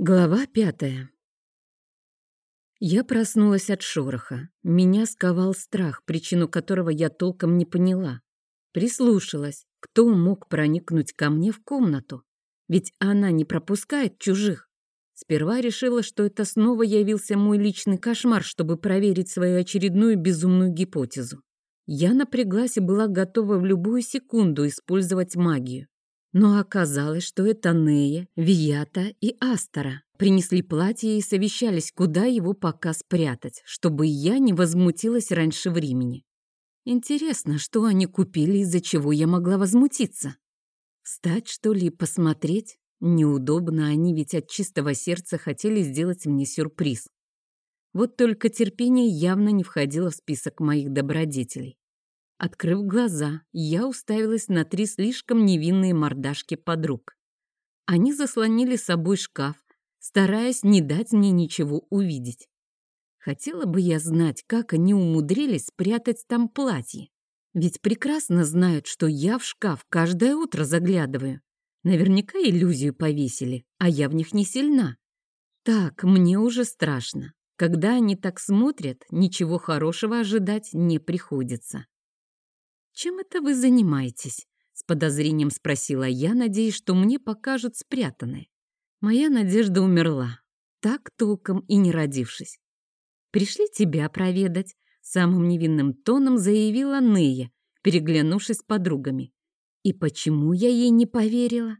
Глава пятая. Я проснулась от шороха. Меня сковал страх, причину которого я толком не поняла. Прислушалась, кто мог проникнуть ко мне в комнату. Ведь она не пропускает чужих. Сперва решила, что это снова явился мой личный кошмар, чтобы проверить свою очередную безумную гипотезу. Я напряглась и была готова в любую секунду использовать магию. Но оказалось, что это Нея, Вията и Астора принесли платье и совещались, куда его пока спрятать, чтобы я не возмутилась раньше времени. Интересно, что они купили, из-за чего я могла возмутиться? Встать, что ли, посмотреть? Неудобно, они ведь от чистого сердца хотели сделать мне сюрприз. Вот только терпение явно не входило в список моих добродетелей. Открыв глаза, я уставилась на три слишком невинные мордашки подруг. Они заслонили собой шкаф, стараясь не дать мне ничего увидеть. Хотела бы я знать, как они умудрились спрятать там платье. Ведь прекрасно знают, что я в шкаф каждое утро заглядываю. Наверняка иллюзию повесили, а я в них не сильна. Так, мне уже страшно. Когда они так смотрят, ничего хорошего ожидать не приходится. «Чем это вы занимаетесь?» — с подозрением спросила я, надеясь, что мне покажут спрятанное. Моя надежда умерла, так толком и не родившись. «Пришли тебя проведать», — самым невинным тоном заявила Нея, переглянувшись с подругами. «И почему я ей не поверила?»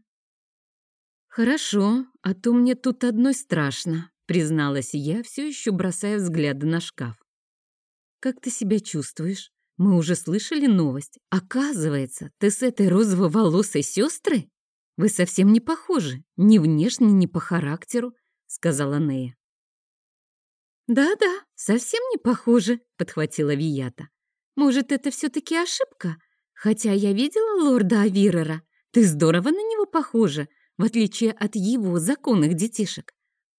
«Хорошо, а то мне тут одной страшно», — призналась я, все еще бросая взгляды на шкаф. «Как ты себя чувствуешь?» Мы уже слышали новость. Оказывается, ты с этой розово-волосой сестрой? Вы совсем не похожи, ни внешне, ни по характеру, сказала Нея. Да-да, совсем не похожи, подхватила Вията. Может, это все-таки ошибка? Хотя я видела лорда Авирера. Ты здорово на него похожа, в отличие от его законных детишек.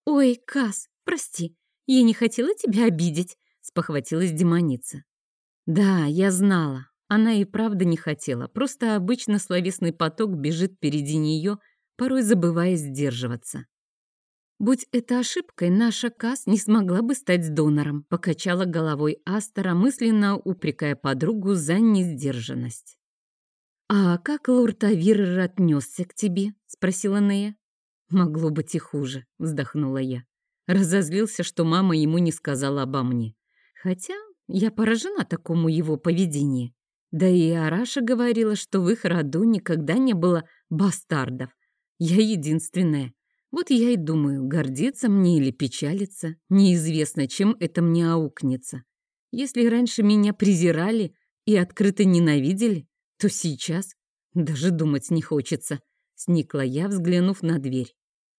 Ой, Кас, прости, я не хотела тебя обидеть, спохватилась демоница. Да, я знала. Она и правда не хотела. Просто обычно словесный поток бежит впереди нее, порой забывая сдерживаться. Будь это ошибкой, наша Кас не смогла бы стать донором, покачала головой Астора, мысленно упрекая подругу за несдержанность. «А как лорд Авирер отнесся к тебе?» — спросила Нея. «Могло быть и хуже», — вздохнула я. Разозлился, что мама ему не сказала обо мне. Хотя я поражена такому его поведению. Да и Араша говорила, что в их роду никогда не было бастардов. Я единственная. Вот я и думаю, гордиться мне или печалиться. Неизвестно, чем это мне аукнется. Если раньше меня презирали и открыто ненавидели, то сейчас даже думать не хочется. Сникла я, взглянув на дверь.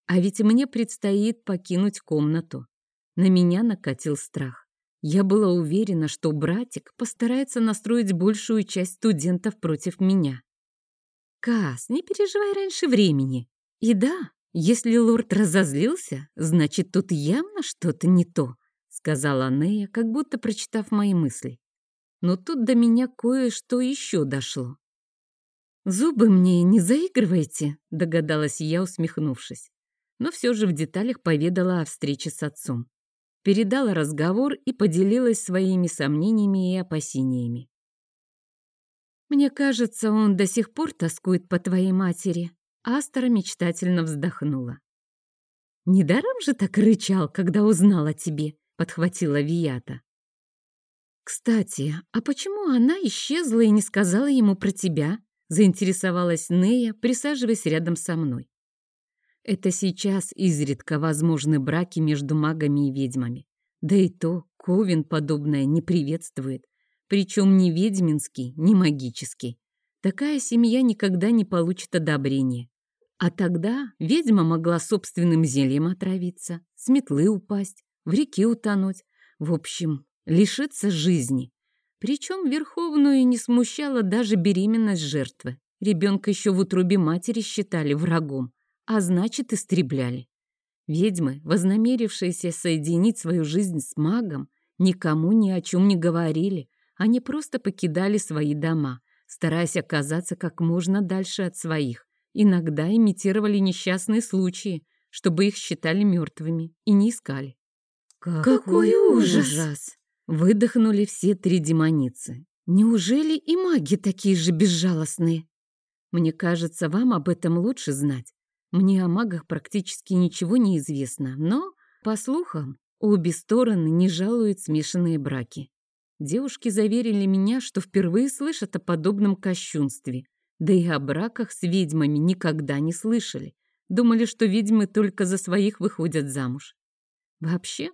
А ведь мне предстоит покинуть комнату. На меня накатил страх. Я была уверена, что братик постарается настроить большую часть студентов против меня. «Кас, не переживай раньше времени. И да, если лорд разозлился, значит, тут явно что-то не то», сказала Нея, как будто прочитав мои мысли. Но тут до меня кое-что еще дошло. «Зубы мне не заигрывайте», догадалась я, усмехнувшись. Но все же в деталях поведала о встрече с отцом передала разговор и поделилась своими сомнениями и опасениями. «Мне кажется, он до сих пор тоскует по твоей матери», Астра мечтательно вздохнула. «Недаром же так рычал, когда узнал о тебе», — подхватила Вията. «Кстати, а почему она исчезла и не сказала ему про тебя?» — заинтересовалась Нея, присаживаясь рядом со мной. Это сейчас изредка возможны браки между магами и ведьмами. Да и то Ковен подобное не приветствует. Причем ни ведьминский, ни магический. Такая семья никогда не получит одобрения. А тогда ведьма могла собственным зельем отравиться, с метлы упасть, в реке утонуть. В общем, лишиться жизни. Причем Верховную не смущала даже беременность жертвы. Ребенка еще в утробе матери считали врагом а значит, истребляли. Ведьмы, вознамерившиеся соединить свою жизнь с магом, никому ни о чем не говорили, они просто покидали свои дома, стараясь оказаться как можно дальше от своих. Иногда имитировали несчастные случаи, чтобы их считали мертвыми и не искали. Какой ужас! Выдохнули все три демоницы. Неужели и маги такие же безжалостные? Мне кажется, вам об этом лучше знать. Мне о магах практически ничего не известно, но, по слухам, обе стороны не жалуют смешанные браки. Девушки заверили меня, что впервые слышат о подобном кощунстве, да и о браках с ведьмами никогда не слышали. Думали, что ведьмы только за своих выходят замуж. Вообще,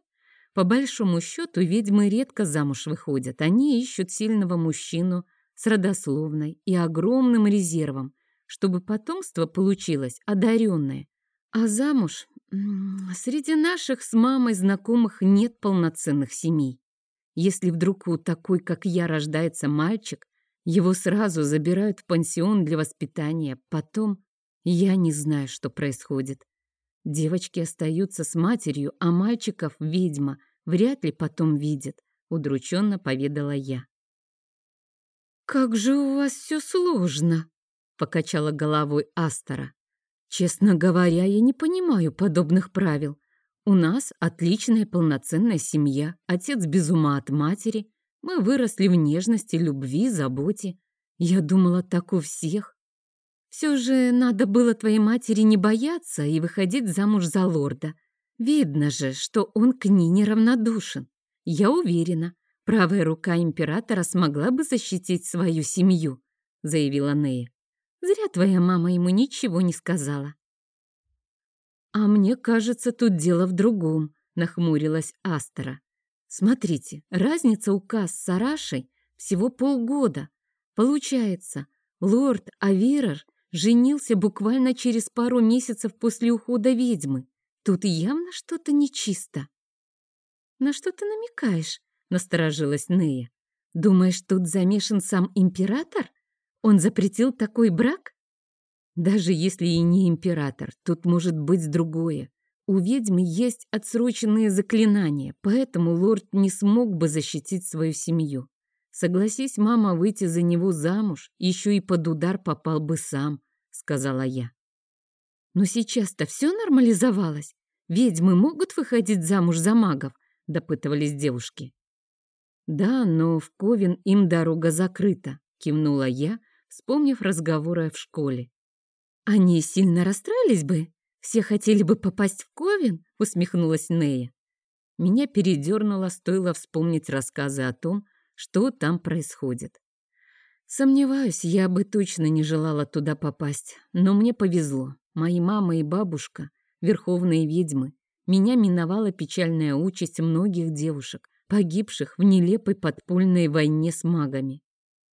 по большому счету, ведьмы редко замуж выходят. Они ищут сильного мужчину с родословной и огромным резервом, чтобы потомство получилось одаренное. А замуж? Среди наших с мамой знакомых нет полноценных семей. Если вдруг у такой, как я, рождается мальчик, его сразу забирают в пансион для воспитания. Потом я не знаю, что происходит. Девочки остаются с матерью, а мальчиков ведьма вряд ли потом видит, удрученно поведала я. «Как же у вас все сложно!» — покачала головой Астора. «Честно говоря, я не понимаю подобных правил. У нас отличная полноценная семья, отец без ума от матери. Мы выросли в нежности, любви, заботе. Я думала, так у всех. Все же надо было твоей матери не бояться и выходить замуж за лорда. Видно же, что он к ней неравнодушен. Я уверена, правая рука императора смогла бы защитить свою семью, заявила Нея. Зря твоя мама ему ничего не сказала. А мне кажется, тут дело в другом, нахмурилась Астера. Смотрите, разница у Кас с Арашей всего полгода. Получается, лорд Авирор женился буквально через пару месяцев после ухода ведьмы. Тут явно что-то нечисто. «На что ты намекаешь?» — насторожилась Нея. «Думаешь, тут замешан сам император? Он запретил такой брак?» «Даже если и не император, тут может быть другое. У ведьмы есть отсроченные заклинания, поэтому лорд не смог бы защитить свою семью. Согласись, мама, выйти за него замуж, еще и под удар попал бы сам», — сказала я. «Но сейчас-то все нормализовалось. Ведьмы могут выходить замуж за магов?» — допытывались девушки. «Да, но в Ковен им дорога закрыта», — кивнула я, вспомнив разговоры в школе. «Они сильно расстроились бы? Все хотели бы попасть в Ковен?» — усмехнулась Нея. Меня передернуло, стоило вспомнить рассказы о том, что там происходит. Сомневаюсь, я бы точно не желала туда попасть, но мне повезло. Мои мама и бабушка верховные ведьмы, меня миновала печальная участь многих девушек, погибших в нелепой подпольной войне с магами.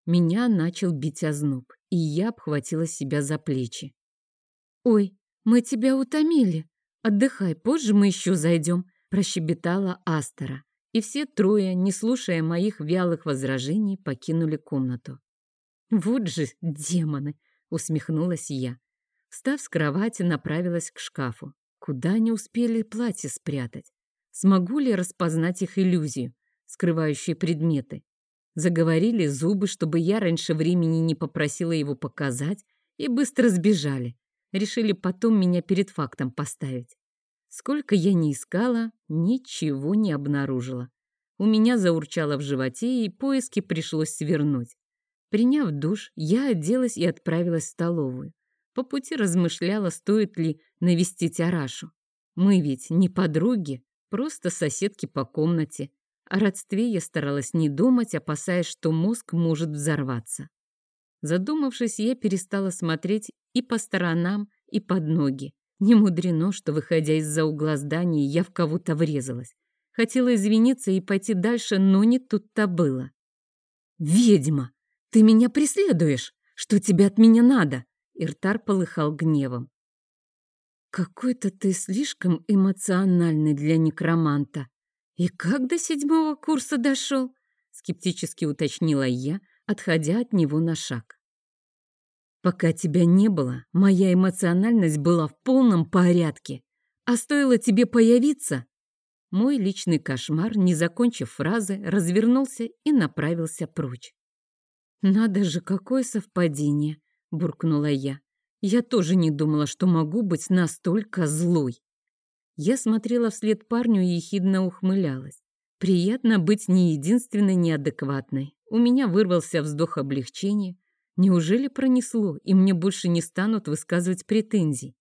Меня начал бить озноб, и я обхватила себя за плечи. «Ой, мы тебя утомили. Отдыхай, позже мы еще зайдем», – прощебетала Астера. И все трое, не слушая моих вялых возражений, покинули комнату. «Вот же демоны!» – усмехнулась я. Встав с кровати, направилась к шкафу. Куда не успели платье спрятать? Смогу ли распознать их иллюзию, скрывающие предметы? Заговорили зубы, чтобы я раньше времени не попросила его показать, и быстро сбежали. Решили потом меня перед фактом поставить. Сколько я не искала, ничего не обнаружила. У меня заурчало в животе, и поиски пришлось свернуть. Приняв душ, я оделась и отправилась в столовую. По пути размышляла, стоит ли навестить Арашу. Мы ведь не подруги, просто соседки по комнате. О родстве я старалась не думать, опасаясь, что мозг может взорваться. Задумавшись, я перестала смотреть и по сторонам, и под ноги. Не мудрено, что, выходя из-за угла здания, я в кого-то врезалась. Хотела извиниться и пойти дальше, но не тут-то было. «Ведьма! Ты меня преследуешь! Что тебе от меня надо?» Иртар полыхал гневом. «Какой-то ты слишком эмоциональный для некроманта. И как до седьмого курса дошел?» скептически уточнила я, отходя от него на шаг. «Пока тебя не было, моя эмоциональность была в полном порядке. А стоило тебе появиться...» Мой личный кошмар, не закончив фразы, развернулся и направился прочь. «Надо же, какое совпадение!» буркнула я. Я тоже не думала, что могу быть настолько злой. Я смотрела вслед парню и ехидно ухмылялась. Приятно быть не единственной неадекватной. У меня вырвался вздох облегчения. Неужели пронесло, и мне больше не станут высказывать претензий?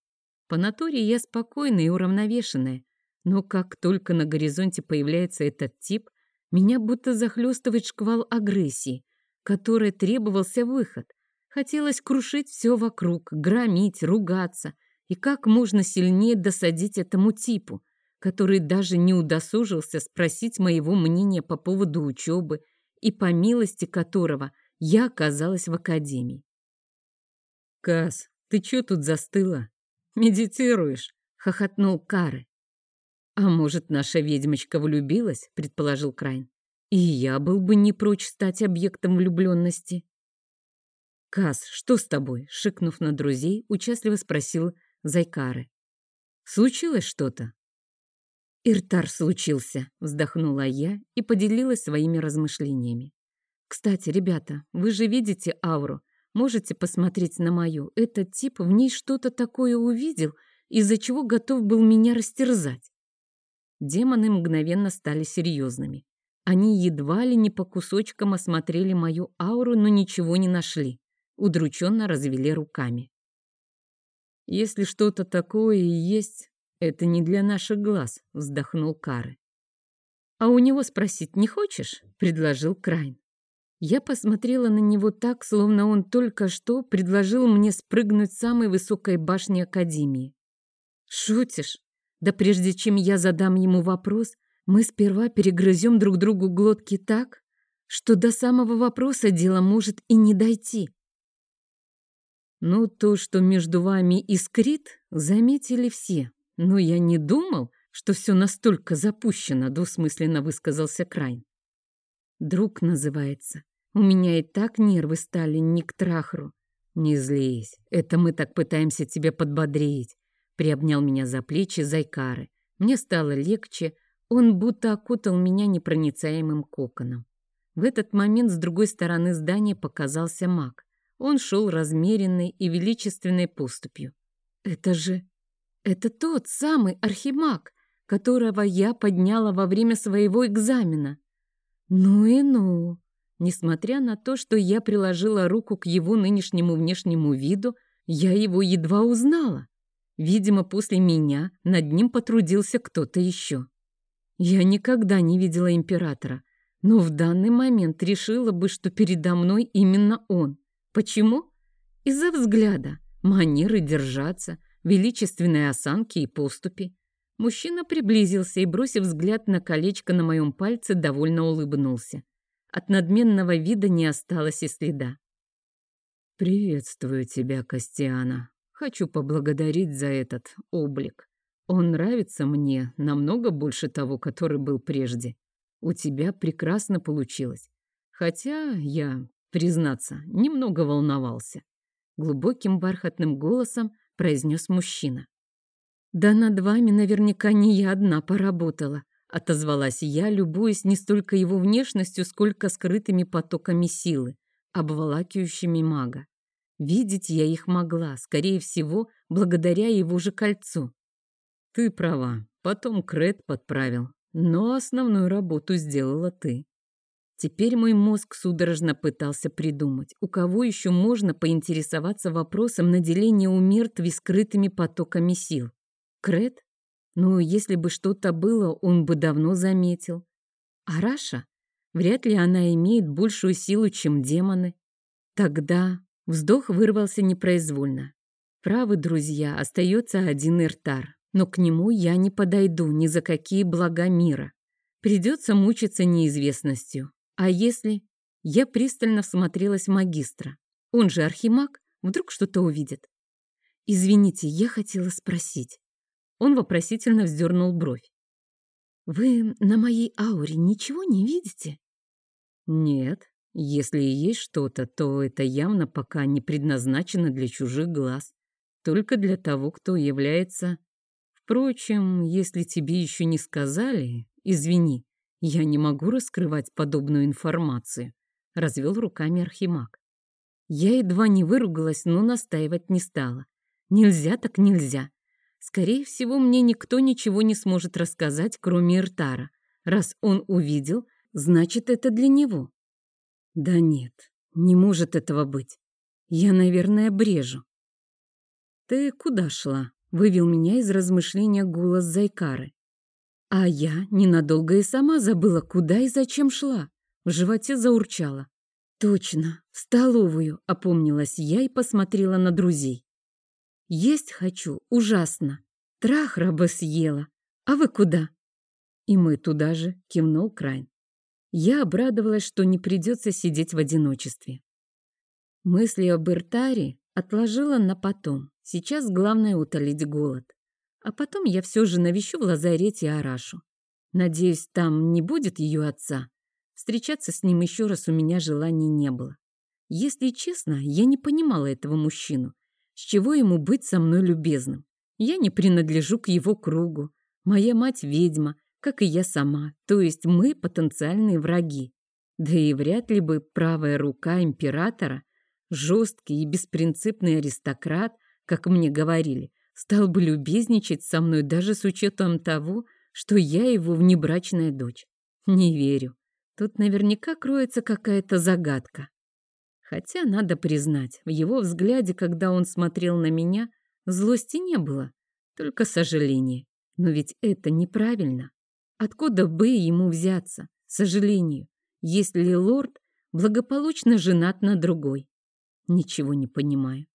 По натуре я спокойная и уравновешенная, но как только на горизонте появляется этот тип, меня будто захлестывает шквал агрессии, которой требовался выход. Хотелось крушить все вокруг, громить, ругаться и как можно сильнее досадить этому типу, который даже не удосужился спросить моего мнения по поводу учебы и по милости которого я оказалась в академии. «Кас, ты чё тут застыла? Медитируешь?» — хохотнул Кары. «А может, наша ведьмочка влюбилась?» — предположил Крайн. «И я был бы не прочь стать объектом влюбленности». «Кас, что с тобой?» — шикнув на друзей, участливо спросил Зайкары. «Случилось что-то?» «Иртар случился», — вздохнула я и поделилась своими размышлениями. Кстати, ребята, вы же видите ауру. Можете посмотреть на мою. Этот тип в ней что-то такое увидел, из-за чего готов был меня растерзать. Демоны мгновенно стали серьезными. Они едва ли не по кусочкам осмотрели мою ауру, но ничего не нашли. Удрученно развели руками. «Если что-то такое и есть, это не для наших глаз», — вздохнул Кары. «А у него спросить не хочешь?» — предложил Крайн. Я посмотрела на него так, словно он только что предложил мне спрыгнуть с самой высокой башни Академии. «Шутишь? Да прежде чем я задам ему вопрос, мы сперва перегрызем друг другу глотки так, что до самого вопроса дело может и не дойти». «Ну, то, что между вами искрит, заметили все, но я не думал, что все настолько запущено», — двусмысленно высказался Крайн. «Друг называется. У меня и так нервы стали не к трахру. Не злись, это мы так пытаемся тебя подбодрить. Приобнял меня за плечи Зайкары. Мне стало легче, он будто окутал меня непроницаемым коконом. В этот момент с другой стороны здания показался маг. Он шел размеренной и величественной поступью. Это же... Это тот самый архимаг, которого я подняла во время своего экзамена. Ну и ну. Несмотря на то, что я приложила руку к его нынешнему внешнему виду, я его едва узнала. Видимо, после меня над ним потрудился кто-то еще. Я никогда не видела императора, но в данный момент решила бы, что передо мной именно он. Почему? Из-за взгляда, манеры держаться, величественной осанки и поступи. Мужчина приблизился и, бросив взгляд на колечко на моем пальце, довольно улыбнулся. От надменного вида не осталось и следа. «Приветствую тебя, Костиана. Хочу поблагодарить за этот облик. Он нравится мне намного больше того, который был прежде. У тебя прекрасно получилось. Хотя я, признаться, немного волновался». Глубоким бархатным голосом произнес мужчина. «Да над вами наверняка не я одна поработала отозвалась я, любуясь не столько его внешностью, сколько скрытыми потоками силы, обволакивающими мага. Видеть я их могла, скорее всего, благодаря его же кольцу. Ты права, потом Крет подправил, но основную работу сделала ты. Теперь мой мозг судорожно пытался придумать, у кого еще можно поинтересоваться вопросом наделения у мертвей скрытыми потоками сил. Крет? Ну, если бы что-то было, он бы давно заметил. А Раша? Вряд ли она имеет большую силу, чем демоны. Тогда вздох вырвался непроизвольно. Правы, друзья, остается один Иртар, но к нему я не подойду ни за какие блага мира. Придется мучиться неизвестностью. А если... Я пристально всмотрелась в магистра. Он же архимаг, вдруг что-то увидит. Извините, я хотела спросить. Он вопросительно вздернул бровь. «Вы на моей ауре ничего не видите?» «Нет. Если и есть что-то, то это явно пока не предназначено для чужих глаз. Только для того, кто является... Впрочем, если тебе еще не сказали, извини, я не могу раскрывать подобную информацию», — развел руками Архимаг. Я едва не выругалась, но настаивать не стала. «Нельзя так нельзя. Скорее всего, мне никто ничего не сможет рассказать, кроме Иртара. Раз он увидел, значит, это для него. Да нет, не может этого быть. Я, наверное, брежу. Ты куда шла? Вывел меня из размышления голос Зайкары. А я ненадолго и сама забыла, куда и зачем шла. В животе заурчала. Точно, в столовую, опомнилась я и посмотрела на друзей. Есть хочу, ужасно. Трах раба съела. А вы куда? И мы туда же, кивнул Крайн. Я обрадовалась, что не придется сидеть в одиночестве. Мысли об Иртаре отложила на потом. Сейчас главное утолить голод. А потом я все же навещу в лазарете Арашу. Надеюсь, там не будет ее отца. Встречаться с ним еще раз у меня желаний не было. Если честно, я не понимала этого мужчину. С чего ему быть со мной любезным? Я не принадлежу к его кругу. Моя мать ведьма, как и я сама, то есть мы потенциальные враги. Да и вряд ли бы правая рука императора, жесткий и беспринципный аристократ, как мне говорили, стал бы любезничать со мной даже с учетом того, что я его внебрачная дочь. Не верю. Тут наверняка кроется какая-то загадка. Хотя, надо признать, в его взгляде, когда он смотрел на меня, злости не было, только сожаление. Но ведь это неправильно. Откуда бы ему взяться, сожалению, если лорд благополучно женат на другой? Ничего не понимаю.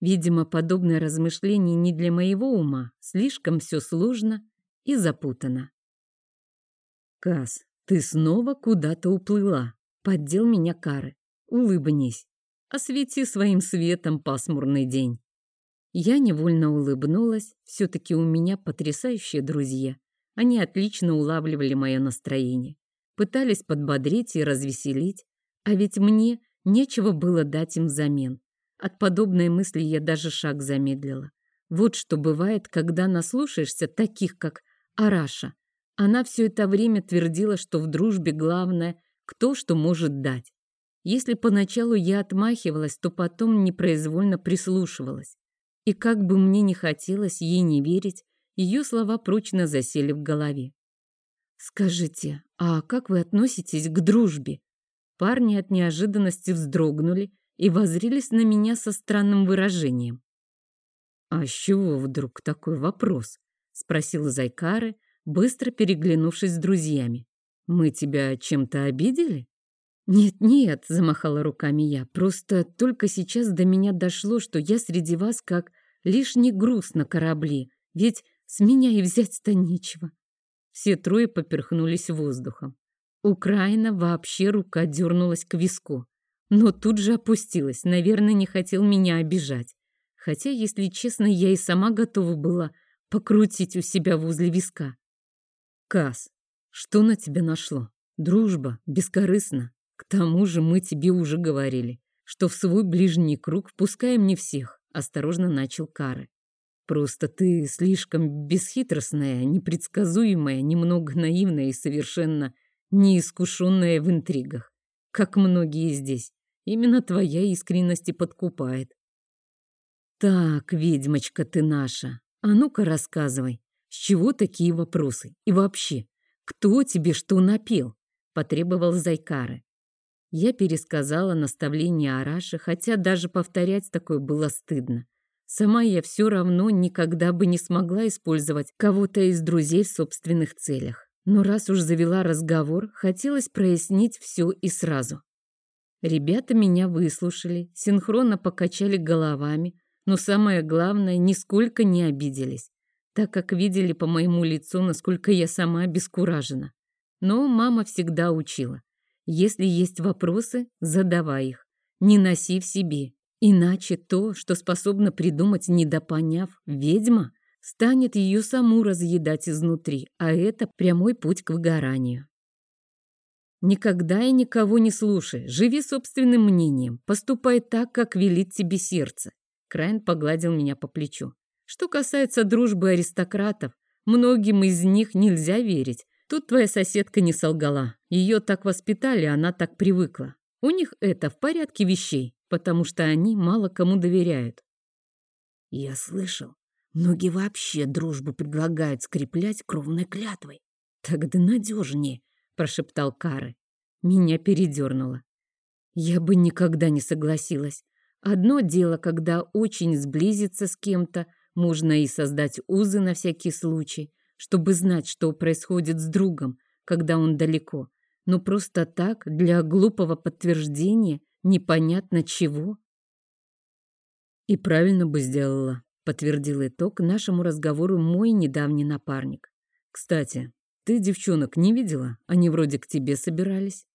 Видимо, подобное размышление не для моего ума. Слишком все сложно и запутано. «Кас, ты снова куда-то уплыла», — поддел меня Кары. «Улыбнись. Освети своим светом пасмурный день». Я невольно улыбнулась. Все-таки у меня потрясающие друзья. Они отлично улавливали мое настроение. Пытались подбодрить и развеселить. А ведь мне нечего было дать им взамен. От подобной мысли я даже шаг замедлила. Вот что бывает, когда наслушаешься таких, как Араша. Она все это время твердила, что в дружбе главное, кто что может дать. Если поначалу я отмахивалась, то потом непроизвольно прислушивалась. И как бы мне не хотелось ей не верить, ее слова прочно засели в голове. «Скажите, а как вы относитесь к дружбе?» Парни от неожиданности вздрогнули и возрились на меня со странным выражением. «А с чего вдруг такой вопрос?» — спросил Зайкары, быстро переглянувшись с друзьями. «Мы тебя чем-то обидели?» «Нет-нет», — замахала руками я, «просто только сейчас до меня дошло, что я среди вас как лишний груз на корабле, ведь с меня и взять-то нечего». Все трое поперхнулись воздухом. Украина вообще рука дернулась к виску но тут же опустилась, наверное, не хотел меня обижать. Хотя, если честно, я и сама готова была покрутить у себя возле виска. Кас, что на тебя нашло? Дружба, бескорыстна. К тому же мы тебе уже говорили, что в свой ближний круг впускаем не всех, осторожно начал Кары. Просто ты слишком бесхитростная, непредсказуемая, немного наивная и совершенно неискушенная в интригах, как многие здесь. Именно твоя искренность и подкупает. Так, ведьмочка ты наша, а ну-ка рассказывай, с чего такие вопросы? И вообще, кто тебе что напел? Потребовал Зайкары. Я пересказала наставление Араши, хотя даже повторять такое было стыдно. Сама я все равно никогда бы не смогла использовать кого-то из друзей в собственных целях. Но раз уж завела разговор, хотелось прояснить все и сразу. Ребята меня выслушали, синхронно покачали головами, но самое главное, нисколько не обиделись, так как видели по моему лицу, насколько я сама обескуражена. Но мама всегда учила. Если есть вопросы, задавай их. Не носи в себе. Иначе то, что способна придумать, недопоняв, ведьма, станет ее саму разъедать изнутри, а это прямой путь к выгоранию. Никогда и никого не слушай, живи собственным мнением, поступай так, как велит тебе сердце. Крайн погладил меня по плечу. Что касается дружбы аристократов, многим из них нельзя верить. Тут твоя соседка не солгала. Ее так воспитали, она так привыкла. У них это в порядке вещей, потому что они мало кому доверяют. Я слышал, Многие вообще дружбу предлагают скреплять кровной клятвой. Тогда надежнее, прошептал Кары. Меня передернуло. Я бы никогда не согласилась. Одно дело, когда очень сблизиться с кем-то, можно и создать узы на всякий случай, чтобы знать, что происходит с другом, когда он далеко. Но просто так, для глупого подтверждения, непонятно чего. И правильно бы сделала, подтвердил итог нашему разговору мой недавний напарник. Кстати, ты девчонок не видела? Они вроде к тебе собирались.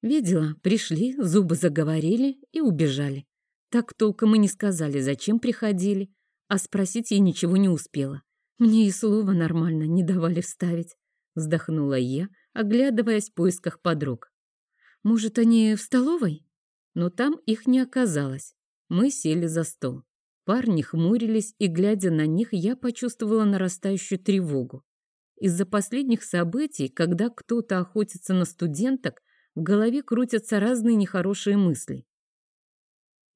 Видела, пришли, зубы заговорили и убежали. Так толком и не сказали, зачем приходили, а спросить я ничего не успела. Мне и слова нормально не давали вставить. Вздохнула я, оглядываясь в поисках подруг. Может, они в столовой? Но там их не оказалось. Мы сели за стол. Парни хмурились, и, глядя на них, я почувствовала нарастающую тревогу. Из-за последних событий, когда кто-то охотится на студенток, в голове крутятся разные нехорошие мысли.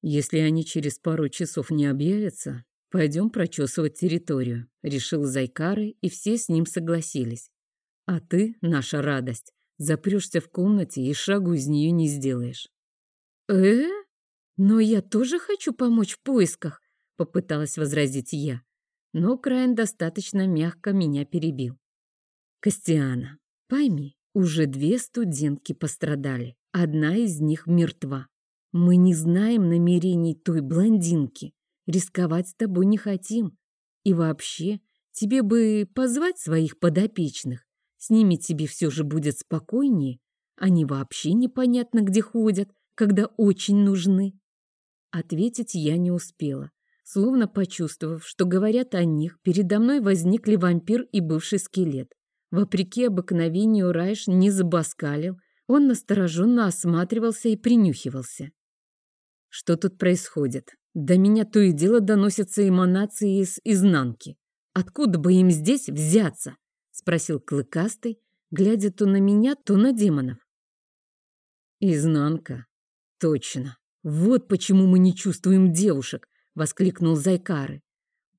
«Если они через пару часов не объявятся, пойдем прочесывать территорию», — решил Зайкары, и все с ним согласились. «А ты, наша радость, запрешься в комнате и шагу из нее не сделаешь». «Э? Но я тоже хочу помочь в поисках», — попыталась возразить я. Но Крайн достаточно мягко меня перебил. «Костиана, пойми, уже две студентки пострадали. Одна из них мертва. Мы не знаем намерений той блондинки. Рисковать с тобой не хотим. И вообще, тебе бы позвать своих подопечных. С ними тебе все же будет спокойнее. Они вообще непонятно где ходят, когда очень нужны. Ответить я не успела. Словно почувствовав, что говорят о них, передо мной возникли вампир и бывший скелет. Вопреки обыкновению Райш не забаскалил, он настороженно осматривался и принюхивался. Что тут происходит? До меня то и дело доносятся эманации из изнанки. Откуда бы им здесь взяться? Спросил Клыкастый, глядя то на меня, то на демонов. Изнанка. Точно. Вот почему мы не чувствуем девушек, воскликнул Зайкары.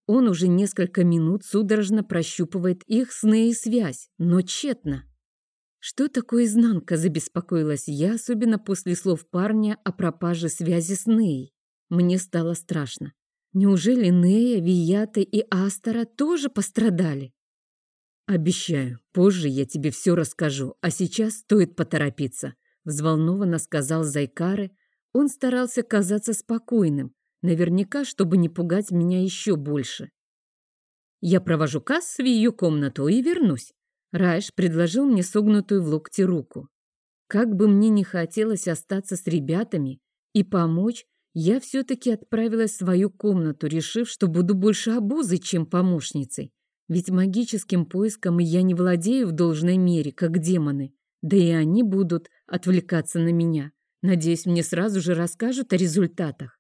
Он уже несколько минут судорожно прощупывает их сны и связь, но тщетно. «Что такое изнанка?» – забеспокоилась я, особенно после слов парня о пропаже связи с Неей. Мне стало страшно. Неужели Нея, Вията и Астора тоже пострадали? «Обещаю, позже я тебе все расскажу, а сейчас стоит поторопиться», – взволнованно сказал Зайкары. Он старался казаться спокойным, наверняка, чтобы не пугать меня еще больше. «Я провожу Касс в ее комнату и вернусь. Райш предложил мне согнутую в локте руку. Как бы мне не хотелось остаться с ребятами и помочь, я все-таки отправилась в свою комнату, решив, что буду больше обузой, чем помощницей. Ведь магическим поиском я не владею в должной мере, как демоны. Да и они будут отвлекаться на меня. Надеюсь, мне сразу же расскажут о результатах.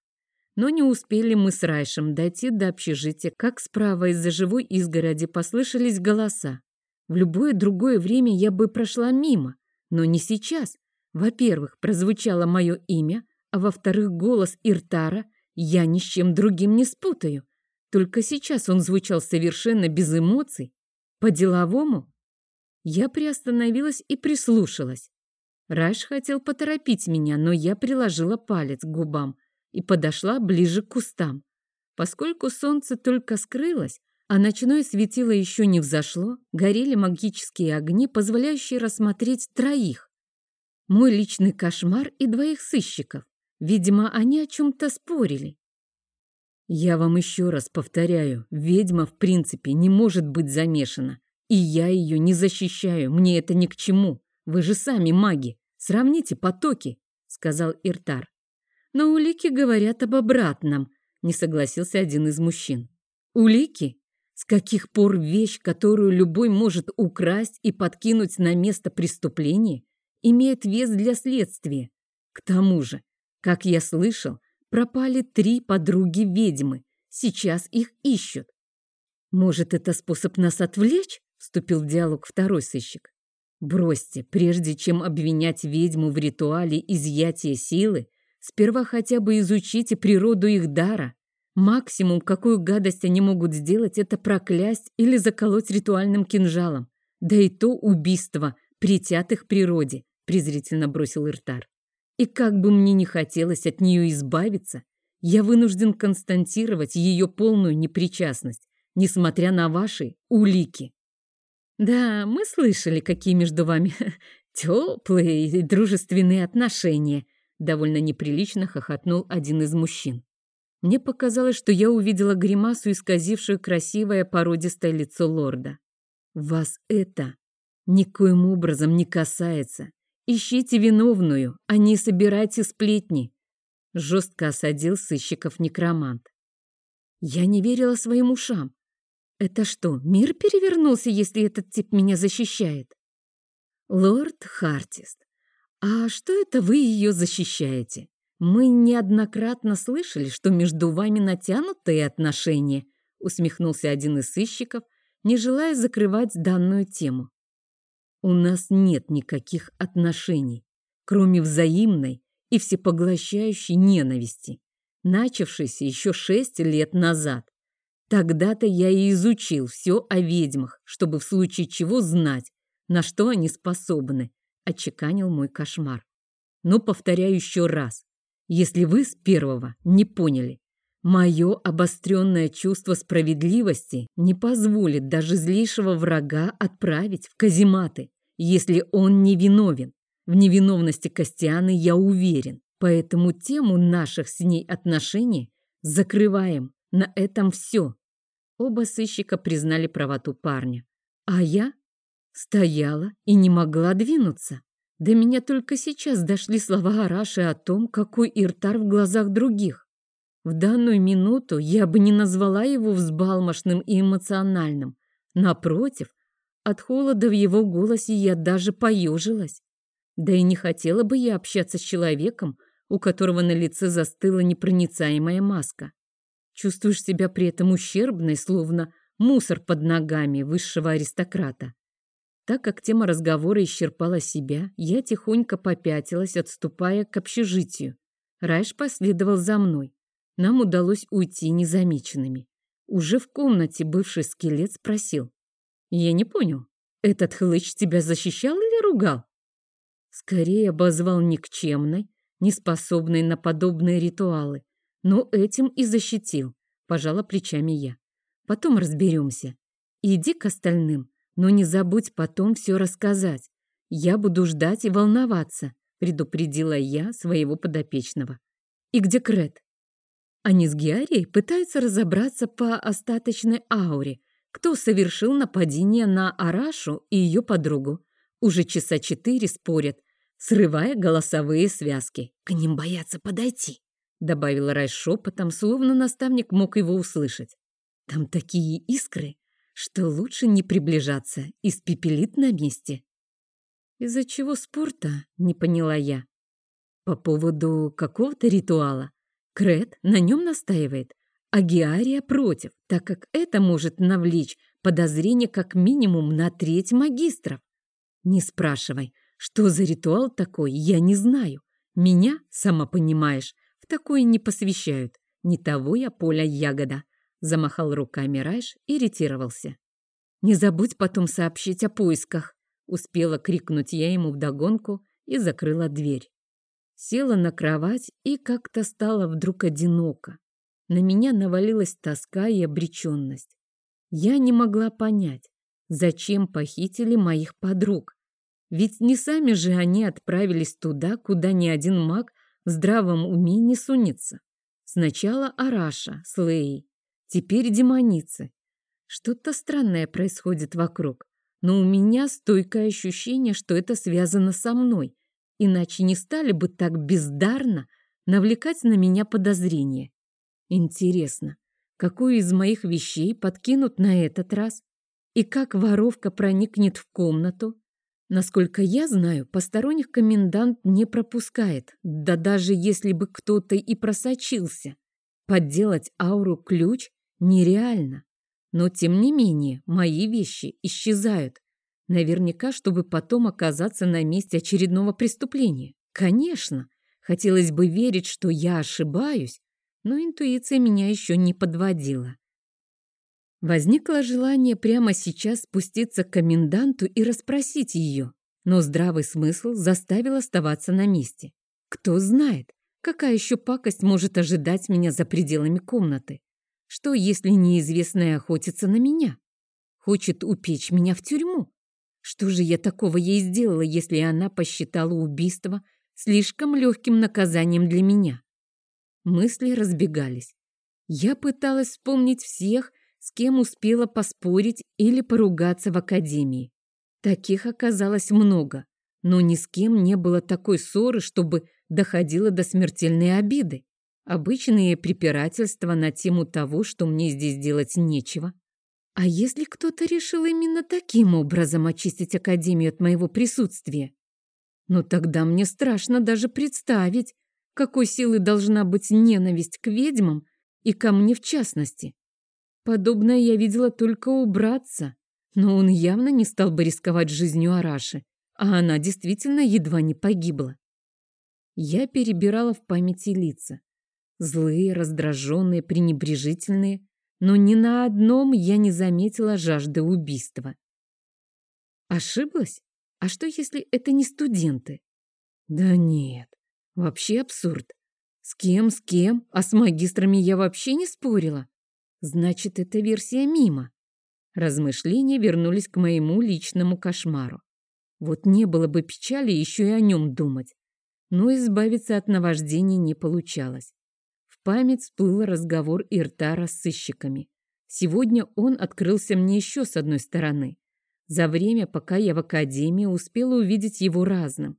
Но не успели мы с Райшем дойти до общежития, как справа из-за живой изгороди послышались голоса. В любое другое время я бы прошла мимо, но не сейчас. Во-первых, прозвучало мое имя, а во-вторых, голос Иртара я ни с чем другим не спутаю. Только сейчас он звучал совершенно без эмоций, по-деловому. Я приостановилась и прислушалась. Райш хотел поторопить меня, но я приложила палец к губам и подошла ближе к кустам. Поскольку солнце только скрылось, а ночное светило еще не взошло, горели магические огни, позволяющие рассмотреть троих. Мой личный кошмар и двоих сыщиков. Видимо, они о чем-то спорили. Я вам еще раз повторяю, ведьма в принципе не может быть замешана. И я ее не защищаю, мне это ни к чему. Вы же сами маги, сравните потоки, сказал Иртар. Но улики говорят об обратном, не согласился один из мужчин. Улики? С каких пор вещь, которую любой может украсть и подкинуть на место преступления, имеет вес для следствия? К тому же, как я слышал, пропали три подруги ведьмы. Сейчас их ищут. Может, это способ нас отвлечь? Вступил в диалог второй сыщик. Бросьте, прежде чем обвинять ведьму в ритуале изъятия силы, сперва хотя бы изучите природу их дара. Максимум, какую гадость они могут сделать, это проклясть или заколоть ритуальным кинжалом. Да и то убийство, притят их природе, презрительно бросил Иртар. И как бы мне не хотелось от нее избавиться, я вынужден констатировать ее полную непричастность, несмотря на ваши улики. Да, мы слышали, какие между вами теплые и дружественные отношения, довольно неприлично хохотнул один из мужчин. Мне показалось, что я увидела гримасу, исказившую красивое породистое лицо лорда. Вас это никоим образом не касается. Ищите виновную, а не собирайте сплетни. Жестко осадил сыщиков некромант. Я не верила своим ушам. Это что, мир перевернулся, если этот тип меня защищает? Лорд Хартист, а что это вы ее защищаете? Мы неоднократно слышали, что между вами натянутые отношения, усмехнулся один из сыщиков, не желая закрывать данную тему. У нас нет никаких отношений, кроме взаимной и всепоглощающей ненависти, начавшейся еще шесть лет назад. Тогда-то я и изучил все о ведьмах, чтобы в случае чего знать, на что они способны, отчеканил мой кошмар. Но повторяю еще раз, если вы с первого не поняли, мое обостренное чувство справедливости не позволит даже злейшего врага отправить в казематы если он не виновен. В невиновности Костяны я уверен, поэтому тему наших с ней отношений закрываем. На этом все. Оба сыщика признали правоту парня. А я стояла и не могла двинуться. До меня только сейчас дошли слова Араши о том, какой Иртар в глазах других. В данную минуту я бы не назвала его взбалмошным и эмоциональным. Напротив, от холода в его голосе я даже поежилась. Да и не хотела бы я общаться с человеком, у которого на лице застыла непроницаемая маска. Чувствуешь себя при этом ущербной, словно мусор под ногами высшего аристократа. Так как тема разговора исчерпала себя, я тихонько попятилась, отступая к общежитию. Райш последовал за мной. Нам удалось уйти незамеченными. Уже в комнате бывший скелет спросил. Я не понял, этот хлыч тебя защищал или ругал? Скорее обозвал никчемной, неспособной на подобные ритуалы. Но этим и защитил, пожала плечами я. Потом разберемся. Иди к остальным, но не забудь потом все рассказать. Я буду ждать и волноваться, предупредила я своего подопечного. И где Крет? Они с Геарией пытаются разобраться по остаточной ауре, кто совершил нападение на Арашу и ее подругу. Уже часа четыре спорят, срывая голосовые связки. «К ним боятся подойти», — добавила Рай шепотом, словно наставник мог его услышать. «Там такие искры, что лучше не приближаться, испепелит на месте». «Из-за чего спорта?» — не поняла я. «По поводу какого-то ритуала. Крет на нем настаивает, а Геария против, так как это может навлечь подозрение как минимум на треть магистров. Не спрашивай, что за ритуал такой, я не знаю. Меня, сама понимаешь, в такое не посвящают. Не того я поля ягода. Замахал руками Райш и ретировался. Не забудь потом сообщить о поисках. Успела крикнуть я ему вдогонку и закрыла дверь. Села на кровать и как-то стало вдруг одиноко. На меня навалилась тоска и обреченность. Я не могла понять, зачем похитили моих подруг. Ведь не сами же они отправились туда, куда ни один маг в здравом уме не сунется. Сначала Араша с Леей, теперь демоницы. Что-то странное происходит вокруг, но у меня стойкое ощущение, что это связано со мной, иначе не стали бы так бездарно навлекать на меня подозрения. Интересно, какую из моих вещей подкинут на этот раз? И как воровка проникнет в комнату? Насколько я знаю, посторонних комендант не пропускает, да даже если бы кто-то и просочился. Подделать ауру-ключ нереально. Но, тем не менее, мои вещи исчезают. Наверняка, чтобы потом оказаться на месте очередного преступления. Конечно, хотелось бы верить, что я ошибаюсь, Но интуиция меня еще не подводила. Возникло желание прямо сейчас спуститься к коменданту и расспросить ее, но здравый смысл заставил оставаться на месте. Кто знает, какая еще пакость может ожидать меня за пределами комнаты? Что, если неизвестная охотится на меня? Хочет упечь меня в тюрьму? Что же я такого ей сделала, если она посчитала убийство слишком легким наказанием для меня? Мысли разбегались. Я пыталась вспомнить всех, с кем успела поспорить или поругаться в академии. Таких оказалось много, но ни с кем не было такой ссоры, чтобы доходило до смертельной обиды. Обычные препирательства на тему того, что мне здесь делать нечего. А если кто-то решил именно таким образом очистить Академию от моего присутствия? Ну тогда мне страшно даже представить, какой силы должна быть ненависть к ведьмам и ко мне в частности. Подобное я видела только у братца, но он явно не стал бы рисковать жизнью Араши, а она действительно едва не погибла. Я перебирала в памяти лица. Злые, раздраженные, пренебрежительные, но ни на одном я не заметила жажды убийства. Ошиблась? А что, если это не студенты? Да нет, вообще абсурд. С кем, с кем, а с магистрами я вообще не спорила. Значит, эта версия мимо. Размышления вернулись к моему личному кошмару. Вот не было бы печали еще и о нем думать. Но избавиться от наваждения не получалось. Память всплыл разговор Иртара с сыщиками. Сегодня он открылся мне еще с одной стороны. За время, пока я в академии, успела увидеть его разным.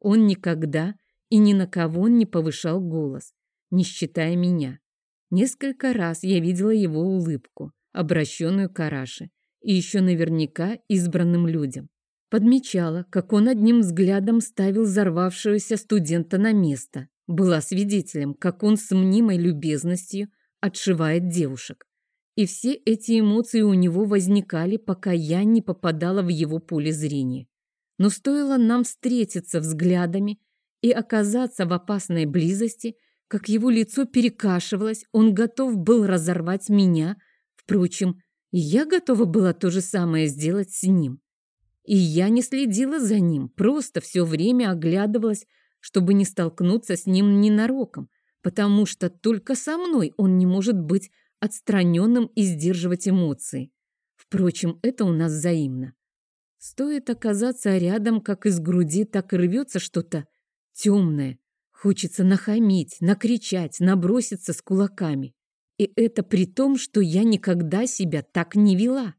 Он никогда и ни на кого не повышал голос, не считая меня. Несколько раз я видела его улыбку, обращенную к Араше, и еще наверняка избранным людям. Подмечала, как он одним взглядом ставил взорвавшегося студента на место. Была свидетелем, как он с мнимой любезностью отшивает девушек. И все эти эмоции у него возникали, пока я не попадала в его поле зрения. Но стоило нам встретиться взглядами и оказаться в опасной близости – как его лицо перекашивалось, он готов был разорвать меня. Впрочем, я готова была то же самое сделать с ним. И я не следила за ним, просто все время оглядывалась, чтобы не столкнуться с ним ненароком, потому что только со мной он не может быть отстраненным и сдерживать эмоции. Впрочем, это у нас взаимно. Стоит оказаться рядом, как из груди, так и рвется что-то темное, Хочется нахамить, накричать, наброситься с кулаками. И это при том, что я никогда себя так не вела.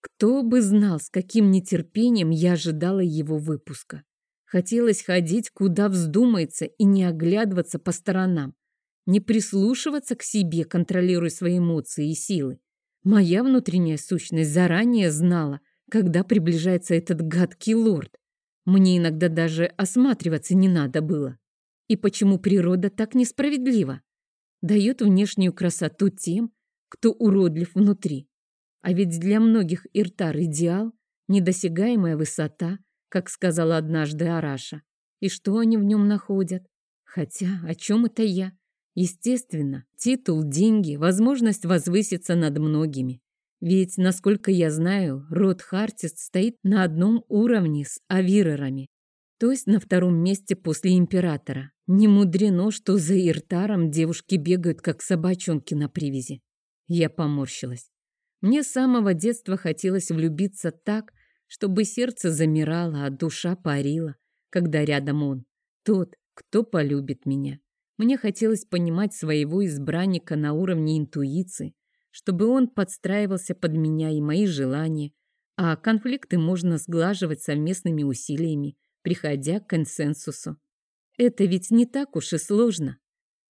Кто бы знал, с каким нетерпением я ожидала его выпуска. Хотелось ходить, куда вздумается, и не оглядываться по сторонам. Не прислушиваться к себе, контролируя свои эмоции и силы. Моя внутренняя сущность заранее знала, когда приближается этот гадкий лорд. Мне иногда даже осматриваться не надо было. И почему природа так несправедлива? Дает внешнюю красоту тем, кто уродлив внутри. А ведь для многих Иртар идеал – недосягаемая высота, как сказала однажды Араша. И что они в нем находят? Хотя, о чем это я? Естественно, титул, деньги, возможность возвыситься над многими. Ведь, насколько я знаю, род Хартист стоит на одном уровне с Авирерами, то есть на втором месте после императора. Не мудрено, что за Иртаром девушки бегают, как собачонки на привязи. Я поморщилась. Мне с самого детства хотелось влюбиться так, чтобы сердце замирало, а душа парила, когда рядом он, тот, кто полюбит меня. Мне хотелось понимать своего избранника на уровне интуиции, чтобы он подстраивался под меня и мои желания, а конфликты можно сглаживать совместными усилиями, приходя к консенсусу. Это ведь не так уж и сложно.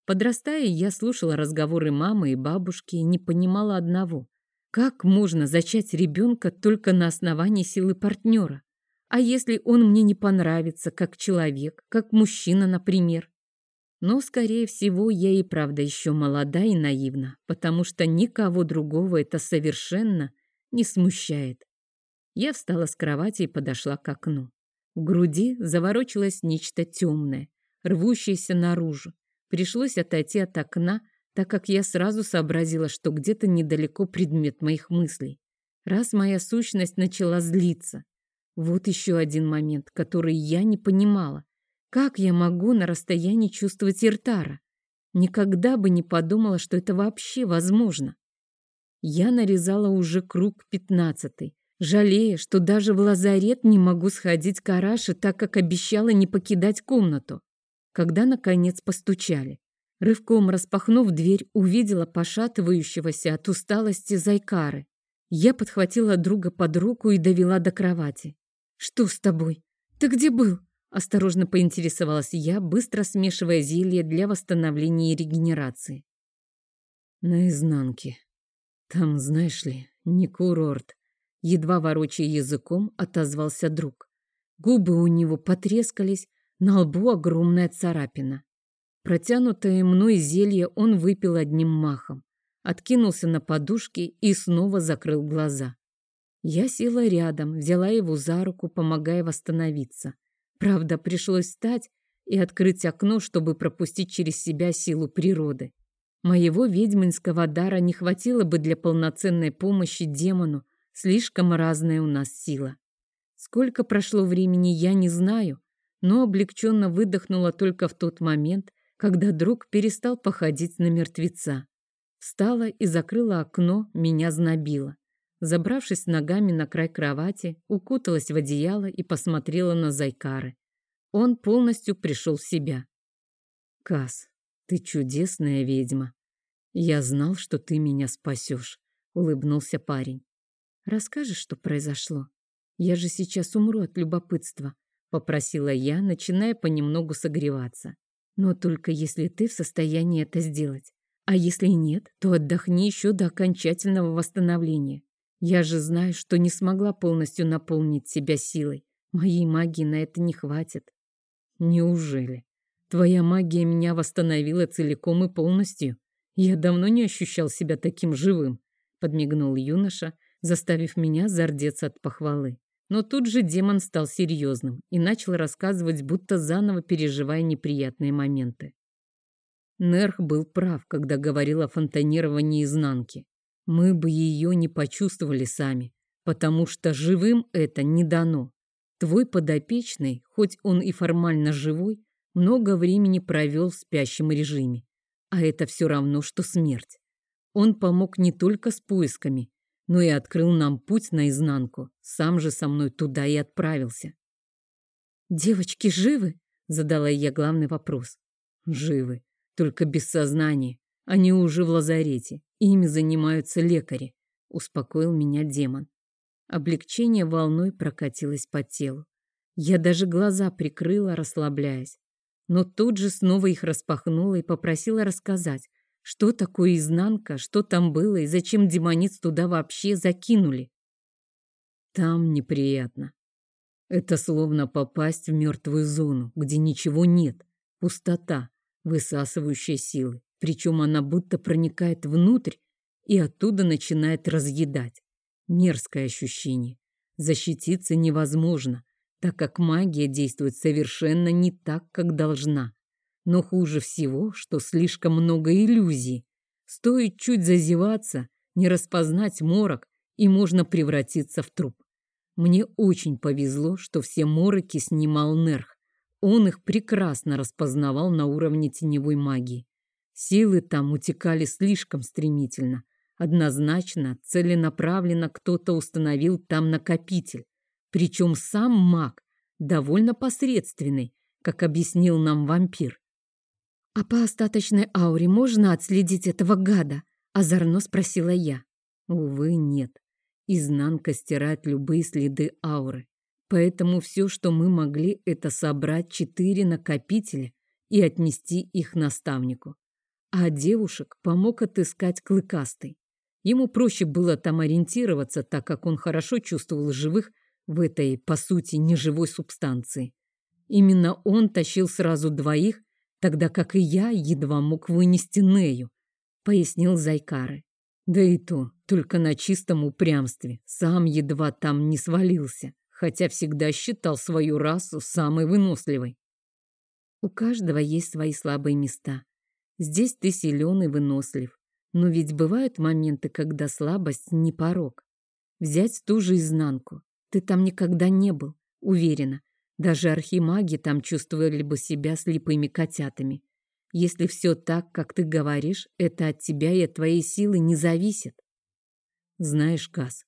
Подрастая, я слушала разговоры мамы и бабушки и не понимала одного. Как можно зачать ребенка только на основании силы партнера? А если он мне не понравится как человек, как мужчина, например? Но, скорее всего, я и правда еще молода и наивна, потому что никого другого это совершенно не смущает. Я встала с кровати и подошла к окну. В груди заворочилось нечто темное, рвущийся наружу. Пришлось отойти от окна, так как я сразу сообразила, что где-то недалеко предмет моих мыслей. Раз моя сущность начала злиться. Вот еще один момент, который я не понимала. Как я могу на расстоянии чувствовать Иртара? Никогда бы не подумала, что это вообще возможно. Я нарезала уже круг пятнадцатый, жалея, что даже в лазарет не могу сходить к Араше, так как обещала не покидать комнату. Когда, наконец, постучали. Рывком распахнув дверь, увидела пошатывающегося от усталости Зайкары. Я подхватила друга под руку и довела до кровати. «Что с тобой? Ты где был?» Осторожно поинтересовалась я, быстро смешивая зелье для восстановления и регенерации. Наизнанке. Там, знаешь ли, не курорт. Едва ворочая языком, отозвался друг. Губы у него потрескались, на лбу огромная царапина. Протянутое мной зелье он выпил одним махом, откинулся на подушки и снова закрыл глаза. Я села рядом, взяла его за руку, помогая восстановиться. Правда, пришлось встать и открыть окно, чтобы пропустить через себя силу природы. Моего ведьминского дара не хватило бы для полноценной помощи демону, слишком разная у нас сила. Сколько прошло времени, я не знаю, но облегченно выдохнула только в тот момент, когда друг перестал походить на мертвеца. Встала и закрыла окно, меня знобило. Забравшись ногами на край кровати, укуталась в одеяло и посмотрела на Зайкары. Он полностью пришел в себя. «Кас, ты чудесная ведьма. Я знал, что ты меня спасешь», — улыбнулся парень. «Расскажешь, что произошло? Я же сейчас умру от любопытства», — попросила я, начиная понемногу согреваться. «Но только если ты в состоянии это сделать. А если нет, то отдохни еще до окончательного восстановления. Я же знаю, что не смогла полностью наполнить себя силой. Моей магии на это не хватит. Неужели? Твоя магия меня восстановила целиком и полностью. Я давно не ощущал себя таким живым, подмигнул юноша, заставив меня зардеться от похвалы. Но тут же демон стал серьезным и начал рассказывать, будто заново переживая неприятные моменты. Нерх был прав, когда говорил о фонтанировании изнанки мы бы ее не почувствовали сами, потому что живым это не дано. Твой подопечный, хоть он и формально живой, много времени провел в спящем режиме. А это все равно, что смерть. Он помог не только с поисками, но и открыл нам путь наизнанку. Сам же со мной туда и отправился. «Девочки живы?» — задала я главный вопрос. «Живы, только без сознания. Они уже в лазарете. Ими занимаются лекари, успокоил меня демон. Облегчение волной прокатилось по телу. Я даже глаза прикрыла, расслабляясь. Но тут же снова их распахнула и попросила рассказать, что такое изнанка, что там было и зачем демониц туда вообще закинули. Там неприятно. Это словно попасть в мертвую зону, где ничего нет, пустота, высасывающая силы. Причем она будто проникает внутрь и оттуда начинает разъедать. Мерзкое ощущение. Защититься невозможно, так как магия действует совершенно не так, как должна. Но хуже всего, что слишком много иллюзий. Стоит чуть зазеваться, не распознать морок, и можно превратиться в труп. Мне очень повезло, что все мороки снимал Нерх. Он их прекрасно распознавал на уровне теневой магии. Силы там утекали слишком стремительно. Однозначно, целенаправленно кто-то установил там накопитель. Причем сам маг довольно посредственный, как объяснил нам вампир. «А по остаточной ауре можно отследить этого гада?» – озорно спросила я. Увы, нет. Изнанка стирает любые следы ауры. Поэтому все, что мы могли, это собрать четыре накопителя и отнести их наставнику а девушек помог отыскать Клыкастый. Ему проще было там ориентироваться, так как он хорошо чувствовал живых в этой, по сути, неживой субстанции. Именно он тащил сразу двоих, тогда как и я едва мог вынести Нею, пояснил Зайкары. Да и то, только на чистом упрямстве, сам едва там не свалился, хотя всегда считал свою расу самой выносливой. У каждого есть свои слабые места, Здесь ты силен и вынослив. Но ведь бывают моменты, когда слабость не порог. Взять ту же изнанку. Ты там никогда не был, уверена. Даже архимаги там чувствовали бы себя слепыми котятами. Если все так, как ты говоришь, это от тебя и от твоей силы не зависит. Знаешь, Кас,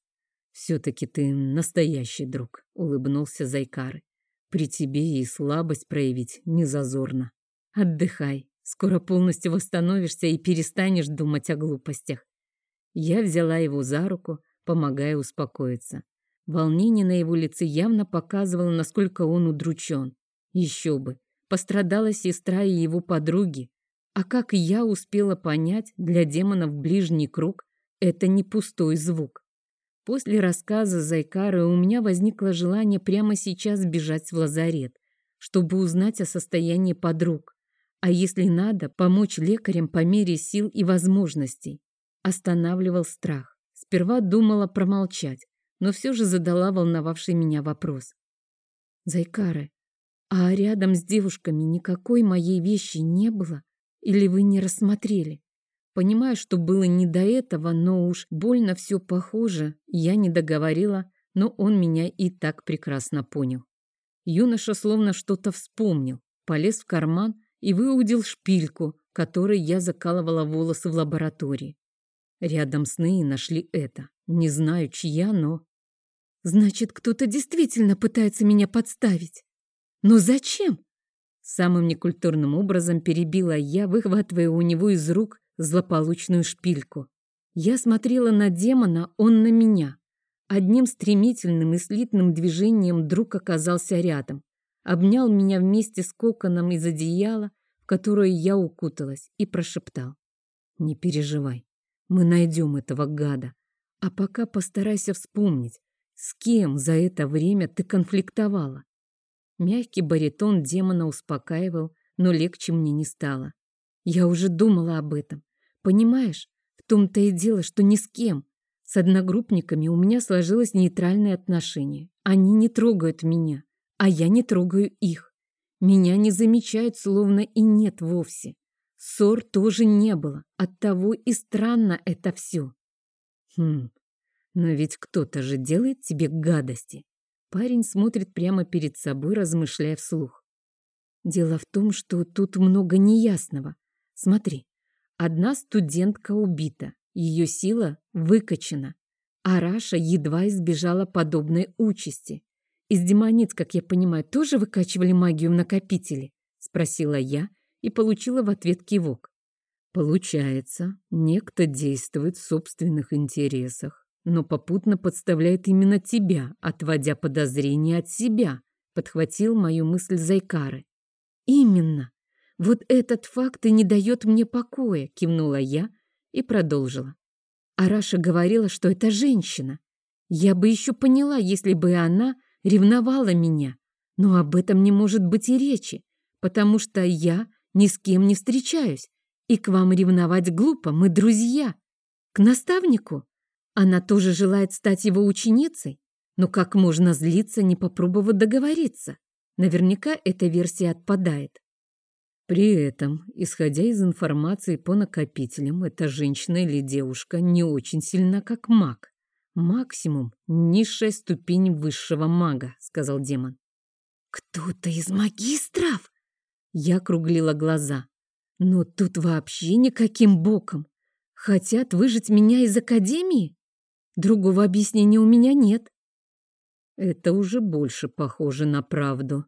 все-таки ты настоящий друг, улыбнулся Зайкары. При тебе и слабость проявить не зазорно. Отдыхай, скоро полностью восстановишься и перестанешь думать о глупостях. Я взяла его за руку, помогая успокоиться. Волнение на его лице явно показывало, насколько он удручен. Еще бы, пострадала сестра и его подруги. А как я успела понять, для демонов ближний круг — это не пустой звук. После рассказа Зайкары у меня возникло желание прямо сейчас бежать в лазарет, чтобы узнать о состоянии подруг. А если надо, помочь лекарям по мере сил и возможностей. Останавливал страх. Сперва думала промолчать, но все же задала волновавший меня вопрос. «Зайкары, а рядом с девушками никакой моей вещи не было? Или вы не рассмотрели?» Понимаю, что было не до этого, но уж больно все похоже, я не договорила, но он меня и так прекрасно понял. Юноша словно что-то вспомнил, полез в карман и выудил шпильку, которой я закалывала волосы в лаборатории. Рядом с Ней нашли это. Не знаю, чья, но... Значит, кто-то действительно пытается меня подставить. Но зачем? Самым некультурным образом перебила я, выхватывая у него из рук злополучную шпильку. Я смотрела на демона, он на меня. Одним стремительным и слитным движением друг оказался рядом, обнял меня вместе с коконом из одеяла, в которое я укуталась, и прошептал. «Не переживай, мы найдем этого гада, а пока постарайся вспомнить, с кем за это время ты конфликтовала? Мягкий баритон демона успокаивал, но легче мне не стало. Я уже думала об этом. Понимаешь, в том-то и дело, что ни с кем. С одногруппниками у меня сложилось нейтральное отношение. Они не трогают меня, а я не трогаю их. Меня не замечают, словно и нет вовсе. Ссор тоже не было, оттого и странно это все. Хм, но ведь кто-то же делает тебе гадости. Парень смотрит прямо перед собой, размышляя вслух. Дело в том, что тут много неясного. Смотри, одна студентка убита, ее сила выкачена, а Раша едва избежала подобной участи. Из демониц, как я понимаю, тоже выкачивали магию в накопителе? Спросила я и получила в ответ кивок. Получается, некто действует в собственных интересах но попутно подставляет именно тебя, отводя подозрения от себя, подхватил мою мысль Зайкары. Именно. Вот этот факт и не дает мне покоя, кивнула я и продолжила. Араша говорила, что это женщина. Я бы еще поняла, если бы она ревновала меня, но об этом не может быть и речи, потому что я ни с кем не встречаюсь, и к вам ревновать глупо, мы друзья. К наставнику? Она тоже желает стать его ученицей? Но как можно злиться, не попробовав договориться? Наверняка эта версия отпадает. При этом, исходя из информации по накопителям, эта женщина или девушка не очень сильна, как маг. Максимум — низшая ступень высшего мага, сказал демон. Кто-то из магистров? Я округлила глаза. Но тут вообще никаким боком. Хотят выжить меня из академии? Другого объяснения у меня нет. Это уже больше похоже на правду.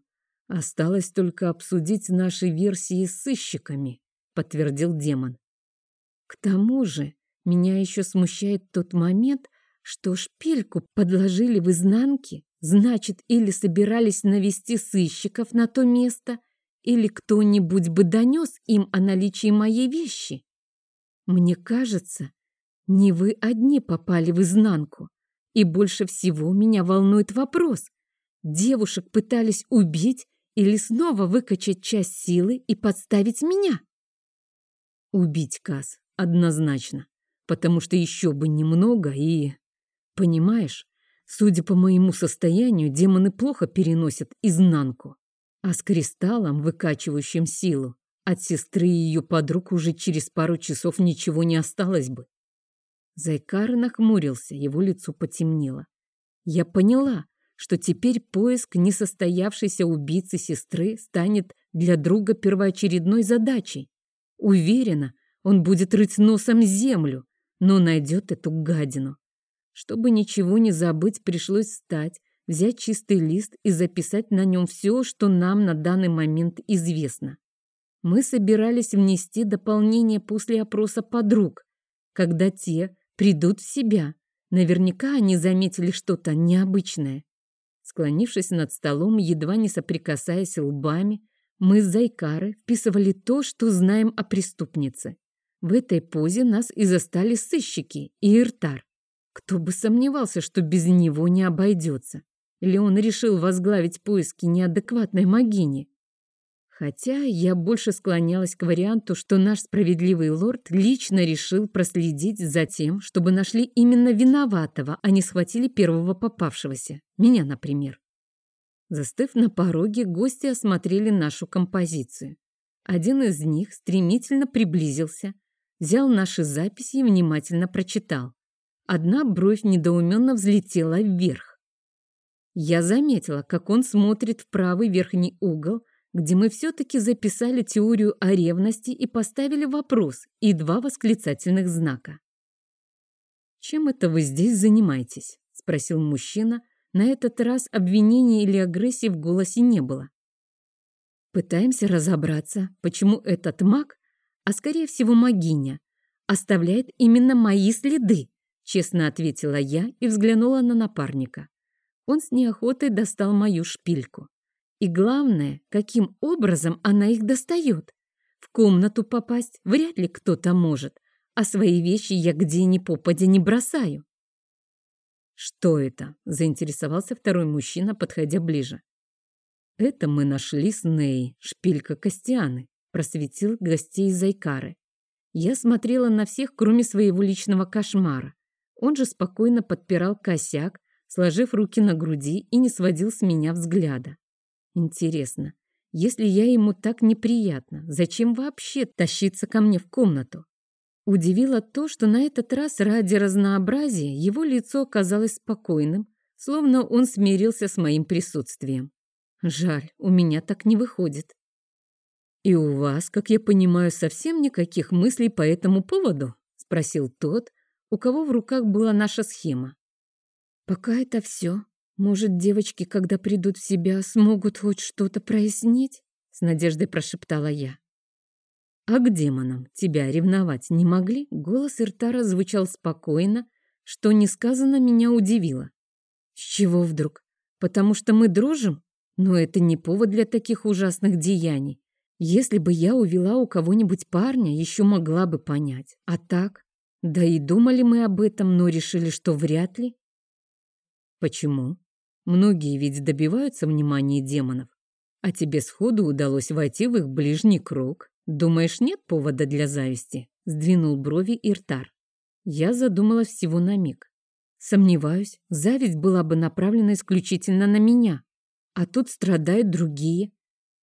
Осталось только обсудить наши версии с сыщиками, подтвердил демон. К тому же, меня еще смущает тот момент, что шпильку подложили в изнанке, значит, или собирались навести сыщиков на то место, или кто-нибудь бы донес им о наличии моей вещи. Мне кажется, не вы одни попали в изнанку. И больше всего меня волнует вопрос. Девушек пытались убить или снова выкачать часть силы и подставить меня? Убить, Каз, однозначно. Потому что еще бы немного и... Понимаешь, судя по моему состоянию, демоны плохо переносят изнанку. А с кристаллом, выкачивающим силу, От сестры и ее подруг уже через пару часов ничего не осталось бы. Зайкар нахмурился, его лицо потемнело. Я поняла, что теперь поиск несостоявшейся убийцы сестры станет для друга первоочередной задачей. Уверена, он будет рыть носом землю, но найдет эту гадину. Чтобы ничего не забыть, пришлось встать, взять чистый лист и записать на нем все, что нам на данный момент известно. Мы собирались внести дополнение после опроса подруг, когда те придут в себя. Наверняка они заметили что-то необычное. Склонившись над столом, едва не соприкасаясь лбами, мы с Зайкары вписывали то, что знаем о преступнице. В этой позе нас и застали сыщики и Иртар. Кто бы сомневался, что без него не обойдется. Или он решил возглавить поиски неадекватной могини. Хотя я больше склонялась к варианту, что наш справедливый лорд лично решил проследить за тем, чтобы нашли именно виноватого, а не схватили первого попавшегося. Меня, например. Застыв на пороге, гости осмотрели нашу композицию. Один из них стремительно приблизился, взял наши записи и внимательно прочитал. Одна бровь недоуменно взлетела вверх. Я заметила, как он смотрит в правый верхний угол, где мы все-таки записали теорию о ревности и поставили вопрос и два восклицательных знака. «Чем это вы здесь занимаетесь?» – спросил мужчина. На этот раз обвинения или агрессии в голосе не было. Пытаемся разобраться, почему этот маг, а скорее всего магиня, оставляет именно мои следы, честно ответила я и взглянула на напарника. Он с неохотой достал мою шпильку. И главное, каким образом она их достает. В комнату попасть вряд ли кто-то может, а свои вещи я где ни попадя не бросаю. «Что это?» – заинтересовался второй мужчина, подходя ближе. «Это мы нашли с Ней, шпилька Костианы», – просветил гостей Зайкары. Я смотрела на всех, кроме своего личного кошмара. Он же спокойно подпирал косяк, сложив руки на груди и не сводил с меня взгляда. Интересно, если я ему так неприятна, зачем вообще тащиться ко мне в комнату? Удивило то, что на этот раз ради разнообразия его лицо оказалось спокойным, словно он смирился с моим присутствием. Жаль, у меня так не выходит. «И у вас, как я понимаю, совсем никаких мыслей по этому поводу?» — спросил тот, у кого в руках была наша схема. «Пока это все», может, девочки, когда придут в себя, смогут хоть что-то прояснить? С надеждой прошептала я. А к демонам тебя ревновать не могли? Голос Иртара звучал спокойно, что несказанно меня удивило. С чего вдруг? Потому что мы дружим? Но это не повод для таких ужасных деяний. Если бы я увела у кого-нибудь парня, еще могла бы понять. А так? Да и думали мы об этом, но решили, что вряд ли. Почему? Многие ведь добиваются внимания демонов, а тебе сходу удалось войти в их ближний круг. Думаешь, нет повода для зависти?» — сдвинул брови Иртар. Я задумалась всего на миг. Сомневаюсь, зависть была бы направлена исключительно на меня. А тут страдают другие.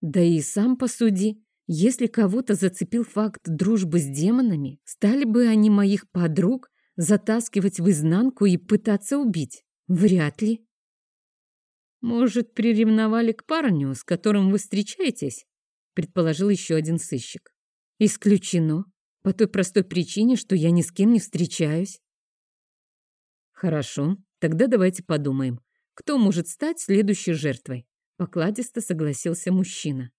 Да и сам посуди. Если кого-то зацепил факт дружбы с демонами, стали бы они моих подруг затаскивать в изнанку и пытаться убить? Вряд ли. «Может, приревновали к парню, с которым вы встречаетесь?» предположил еще один сыщик. «Исключено. По той простой причине, что я ни с кем не встречаюсь». «Хорошо, тогда давайте подумаем, кто может стать следующей жертвой?» Покладисто согласился мужчина.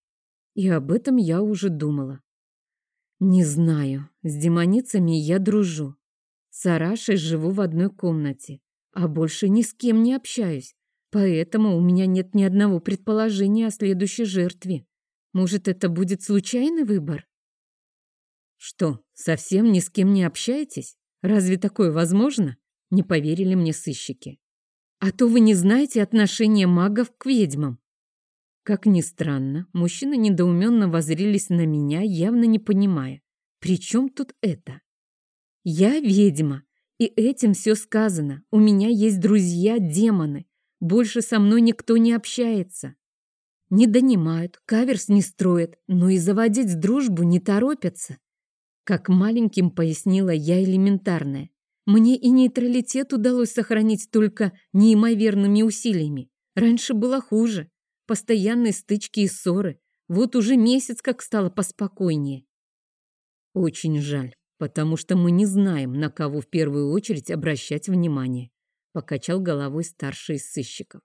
И об этом я уже думала. Не знаю, с демоницами я дружу. С Арашей живу в одной комнате, а больше ни с кем не общаюсь. Поэтому у меня нет ни одного предположения о следующей жертве. Может, это будет случайный выбор? Что, совсем ни с кем не общаетесь? Разве такое возможно? Не поверили мне сыщики. А то вы не знаете отношения магов к ведьмам. Как ни странно, мужчины недоуменно возрились на меня, явно не понимая, при чем тут это? Я ведьма, и этим все сказано. У меня есть друзья-демоны, больше со мной никто не общается. не донимают, каверс не строят, но и заводить дружбу не торопятся. Как маленьким пояснила я элементарное. Мне и нейтралитет удалось сохранить только неимоверными усилиями. Раньше было хуже. Постоянные стычки и ссоры. Вот уже месяц как стало поспокойнее. Очень жаль, потому что мы не знаем, на кого в первую очередь обращать внимание. Покачал головой старший из сыщиков.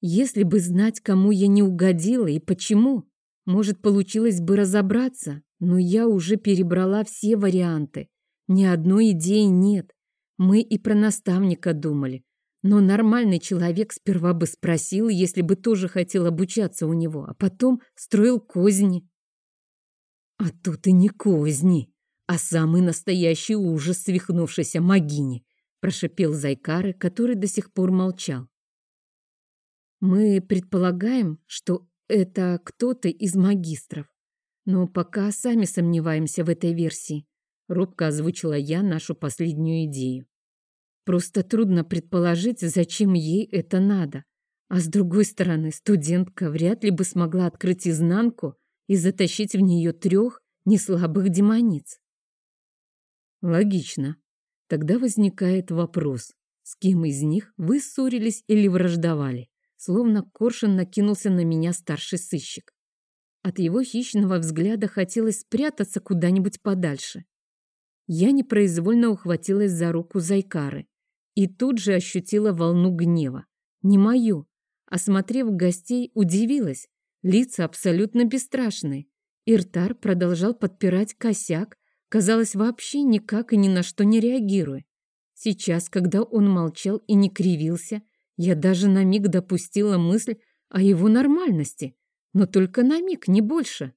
Если бы знать, кому я не угодила и почему, может, получилось бы разобраться, но я уже перебрала все варианты. Ни одной идеи нет. Мы и про наставника думали. Но нормальный человек сперва бы спросил, если бы тоже хотел обучаться у него, а потом строил козни. А тут и не козни, а самый настоящий ужас свихнувшейся могини, прошипел Зайкары, который до сих пор молчал. Мы предполагаем, что это кто-то из магистров, но пока сами сомневаемся в этой версии. Робко озвучила я нашу последнюю идею. Просто трудно предположить, зачем ей это надо. А с другой стороны, студентка вряд ли бы смогла открыть изнанку и затащить в нее трех неслабых демониц. Логично. Тогда возникает вопрос, с кем из них вы ссорились или враждовали? Словно коршун накинулся на меня старший сыщик. От его хищного взгляда хотелось спрятаться куда-нибудь подальше. Я непроизвольно ухватилась за руку Зайкары и тут же ощутила волну гнева. Не мою. Осмотрев гостей, удивилась. Лица абсолютно бесстрашные. Иртар продолжал подпирать косяк, казалось, вообще никак и ни на что не реагируя. Сейчас, когда он молчал и не кривился, я даже на миг допустила мысль о его нормальности, но только на миг, не больше.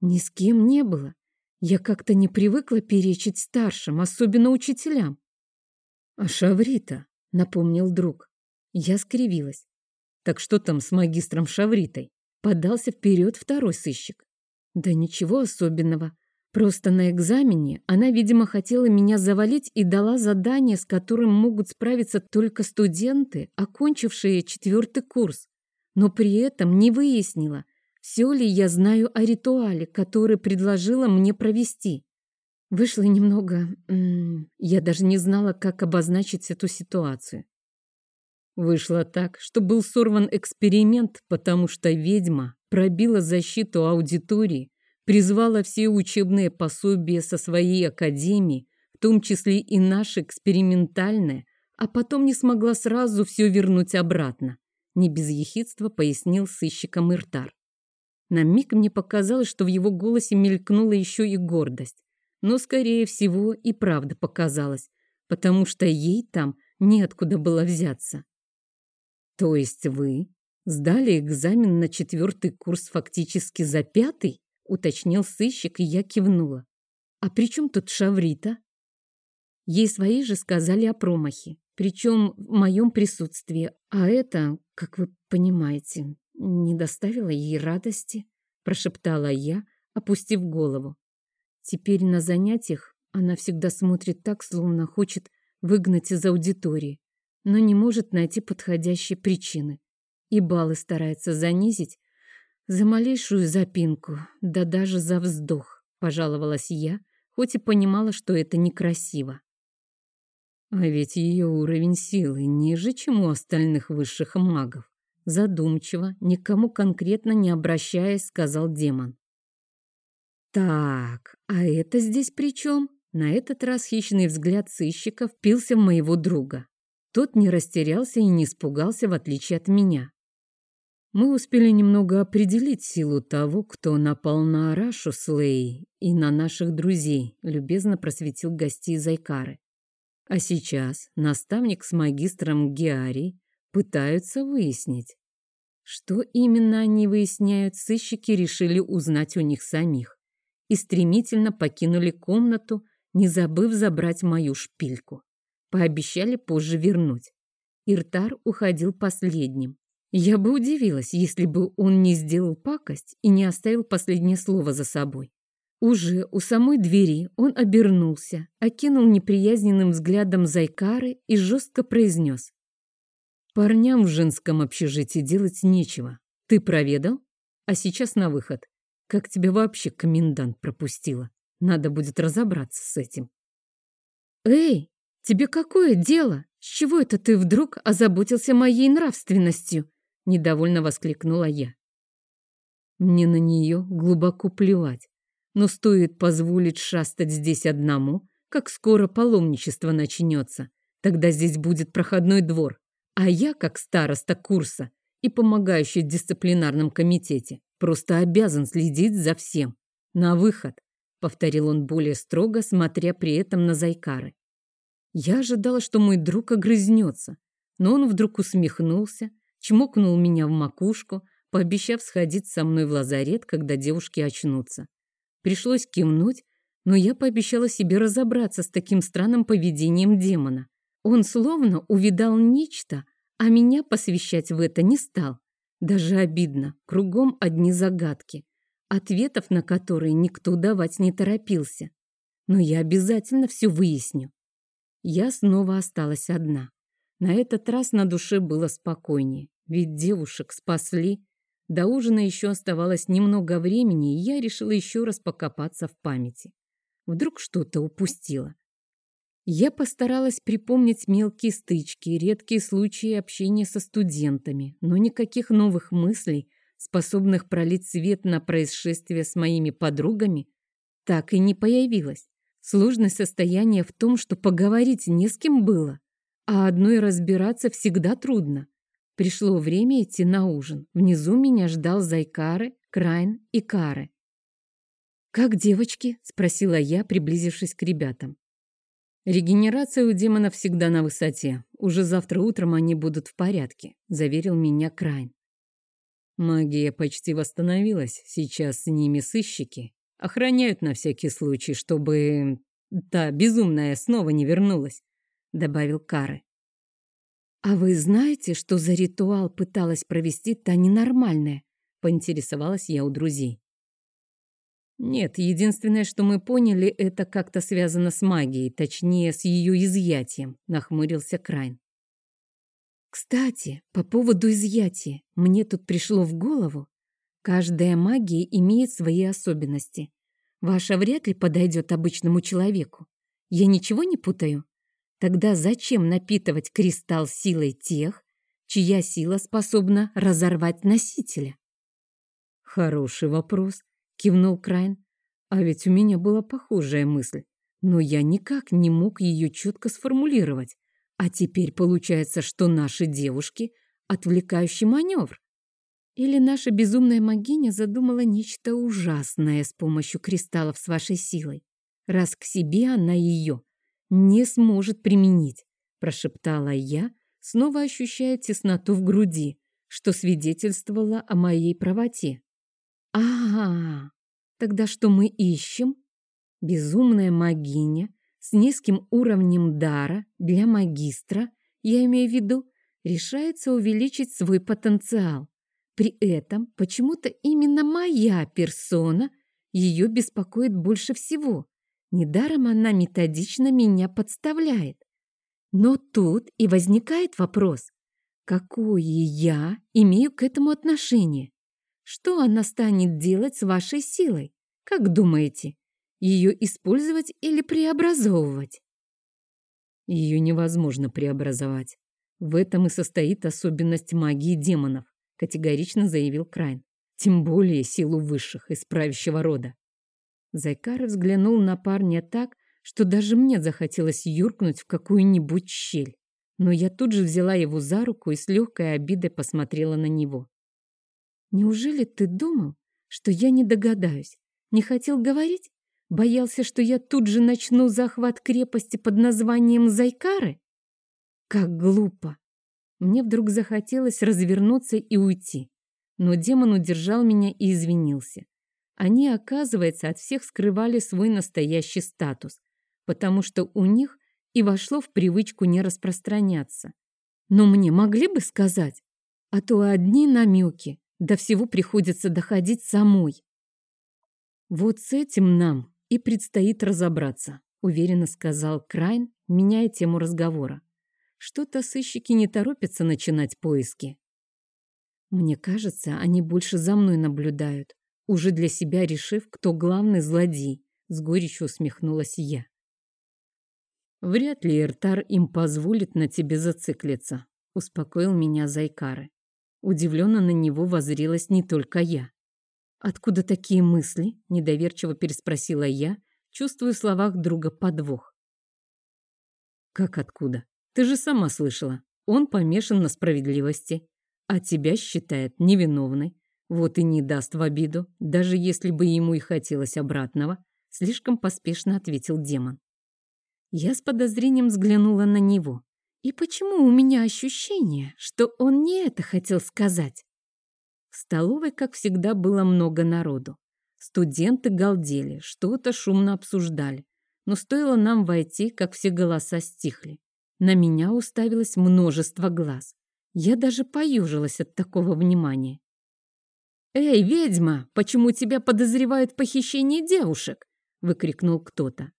Ни с кем не было. Я как-то не привыкла перечить старшим, особенно учителям. «А Шаврита?» — напомнил друг. Я скривилась. «Так что там с магистром Шавритой?» Подался вперед второй сыщик. «Да ничего особенного. Просто на экзамене она, видимо, хотела меня завалить и дала задание, с которым могут справиться только студенты, окончившие четвертый курс. Но при этом не выяснила, все ли я знаю о ритуале, который предложила мне провести. Вышло немного... я даже не знала, как обозначить эту ситуацию. Вышло так, что был сорван эксперимент, потому что ведьма пробила защиту аудитории призвала все учебные пособия со своей академии, в том числе и наше экспериментальное, а потом не смогла сразу все вернуть обратно. Не без ехидства пояснил сыщиком Иртар. На миг мне показалось, что в его голосе мелькнула еще и гордость. Но, скорее всего, и правда показалось, потому что ей там неоткуда было взяться. То есть вы сдали экзамен на четвертый курс фактически за пятый? Уточнил сыщик, и я кивнула. А при чем тут Шаврита? Ей свои же сказали о промахе, причем в моем присутствии, а это, как вы понимаете, не доставило ей радости, прошептала я, опустив голову. Теперь на занятиях она всегда смотрит так, словно хочет выгнать из аудитории, но не может найти подходящей причины. И баллы старается занизить, за малейшую запинку, да даже за вздох, пожаловалась я, хоть и понимала, что это некрасиво. А ведь ее уровень силы ниже, чем у остальных высших магов. Задумчиво, никому конкретно не обращаясь, сказал демон. Так, а это здесь при чем? На этот раз хищный взгляд сыщика впился в моего друга. Тот не растерялся и не испугался, в отличие от меня. Мы успели немного определить силу того, кто напал на Арашу с Лей и на наших друзей, любезно просветил гостей Зайкары. А сейчас наставник с магистром Геарий пытаются выяснить. Что именно они выясняют, сыщики решили узнать у них самих и стремительно покинули комнату, не забыв забрать мою шпильку. Пообещали позже вернуть. Иртар уходил последним. Я бы удивилась, если бы он не сделал пакость и не оставил последнее слово за собой. Уже у самой двери он обернулся, окинул неприязненным взглядом Зайкары и жестко произнес. «Парням в женском общежитии делать нечего. Ты проведал? А сейчас на выход. Как тебя вообще комендант пропустила? Надо будет разобраться с этим. Эй, тебе какое дело? С чего это ты вдруг озаботился моей нравственностью? Недовольно воскликнула я. Мне на нее глубоко плевать. Но стоит позволить шастать здесь одному, как скоро паломничество начнется. Тогда здесь будет проходной двор. А я, как староста курса и помогающий в дисциплинарном комитете, просто обязан следить за всем. На выход, повторил он более строго, смотря при этом на Зайкары. Я ожидала, что мой друг огрызнется, но он вдруг усмехнулся, чмокнул меня в макушку, пообещав сходить со мной в лазарет, когда девушки очнутся. Пришлось кивнуть, но я пообещала себе разобраться с таким странным поведением демона. Он словно увидал нечто, а меня посвящать в это не стал. Даже обидно, кругом одни загадки, ответов на которые никто давать не торопился. Но я обязательно все выясню. Я снова осталась одна. На этот раз на душе было спокойнее, ведь девушек спасли. До ужина еще оставалось немного времени, и я решила еще раз покопаться в памяти. Вдруг что-то упустила. Я постаралась припомнить мелкие стычки, редкие случаи общения со студентами, но никаких новых мыслей, способных пролить свет на происшествие с моими подругами, так и не появилось. Сложность состояния в том, что поговорить не с кем было, а одной разбираться всегда трудно. Пришло время идти на ужин. Внизу меня ждал Зайкары, Крайн и Кары. «Как девочки?» — спросила я, приблизившись к ребятам. «Регенерация у демона всегда на высоте. Уже завтра утром они будут в порядке», — заверил меня Крайн. Магия почти восстановилась. Сейчас с ними сыщики. Охраняют на всякий случай, чтобы та безумная снова не вернулась, — добавил Кары. «А вы знаете, что за ритуал пыталась провести та ненормальная?» — поинтересовалась я у друзей. Нет, единственное, что мы поняли, это как-то связано с магией, точнее, с ее изъятием, нахмурился Крайн. Кстати, по поводу изъятия, мне тут пришло в голову, каждая магия имеет свои особенности. Ваша вряд ли подойдет обычному человеку. Я ничего не путаю? Тогда зачем напитывать кристалл силой тех, чья сила способна разорвать носителя? Хороший вопрос, кивнул Крайн. А ведь у меня была похожая мысль, но я никак не мог ее четко сформулировать. А теперь получается, что наши девушки — отвлекающий маневр. Или наша безумная магиня задумала нечто ужасное с помощью кристаллов с вашей силой, раз к себе она ее не сможет применить, прошептала я, снова ощущая тесноту в груди, что свидетельствовало о моей правоте. Ага, тогда что мы ищем? Безумная магиня с низким уровнем дара для магистра, я имею в виду, решается увеличить свой потенциал. При этом почему-то именно моя персона ее беспокоит больше всего. Недаром она методично меня подставляет. Но тут и возникает вопрос, какое я имею к этому отношение? Что она станет делать с вашей силой? Как думаете, ее использовать или преобразовывать? Ее невозможно преобразовать. В этом и состоит особенность магии демонов, категорично заявил Крайн. Тем более силу высших из правящего рода. Зайкар взглянул на парня так, что даже мне захотелось юркнуть в какую-нибудь щель. Но я тут же взяла его за руку и с легкой обидой посмотрела на него. Неужели ты думал, что я не догадаюсь? Не хотел говорить? Боялся, что я тут же начну захват крепости под названием Зайкары? Как глупо! Мне вдруг захотелось развернуться и уйти. Но демон удержал меня и извинился. Они, оказывается, от всех скрывали свой настоящий статус, потому что у них и вошло в привычку не распространяться. Но мне могли бы сказать, а то одни намеки, до всего приходится доходить самой. Вот с этим нам и предстоит разобраться, уверенно сказал Крайн, меняя тему разговора. Что-то сыщики не торопятся начинать поиски. Мне кажется, они больше за мной наблюдают, уже для себя решив, кто главный злодей. С горечью усмехнулась я. Вряд ли Эртар им позволит на тебе зациклиться, успокоил меня Зайкары. Удивленно на него возрилась не только я. «Откуда такие мысли?» – недоверчиво переспросила я, чувствуя в словах друга подвох. «Как откуда? Ты же сама слышала. Он помешан на справедливости, а тебя считает невиновной. Вот и не даст в обиду, даже если бы ему и хотелось обратного», – слишком поспешно ответил демон. Я с подозрением взглянула на него. И почему у меня ощущение, что он не это хотел сказать? В столовой, как всегда, было много народу. Студенты галдели, что-то шумно обсуждали. Но стоило нам войти, как все голоса стихли. На меня уставилось множество глаз. Я даже поюжилась от такого внимания. «Эй, ведьма, почему тебя подозревают в похищении девушек?» — выкрикнул кто-то.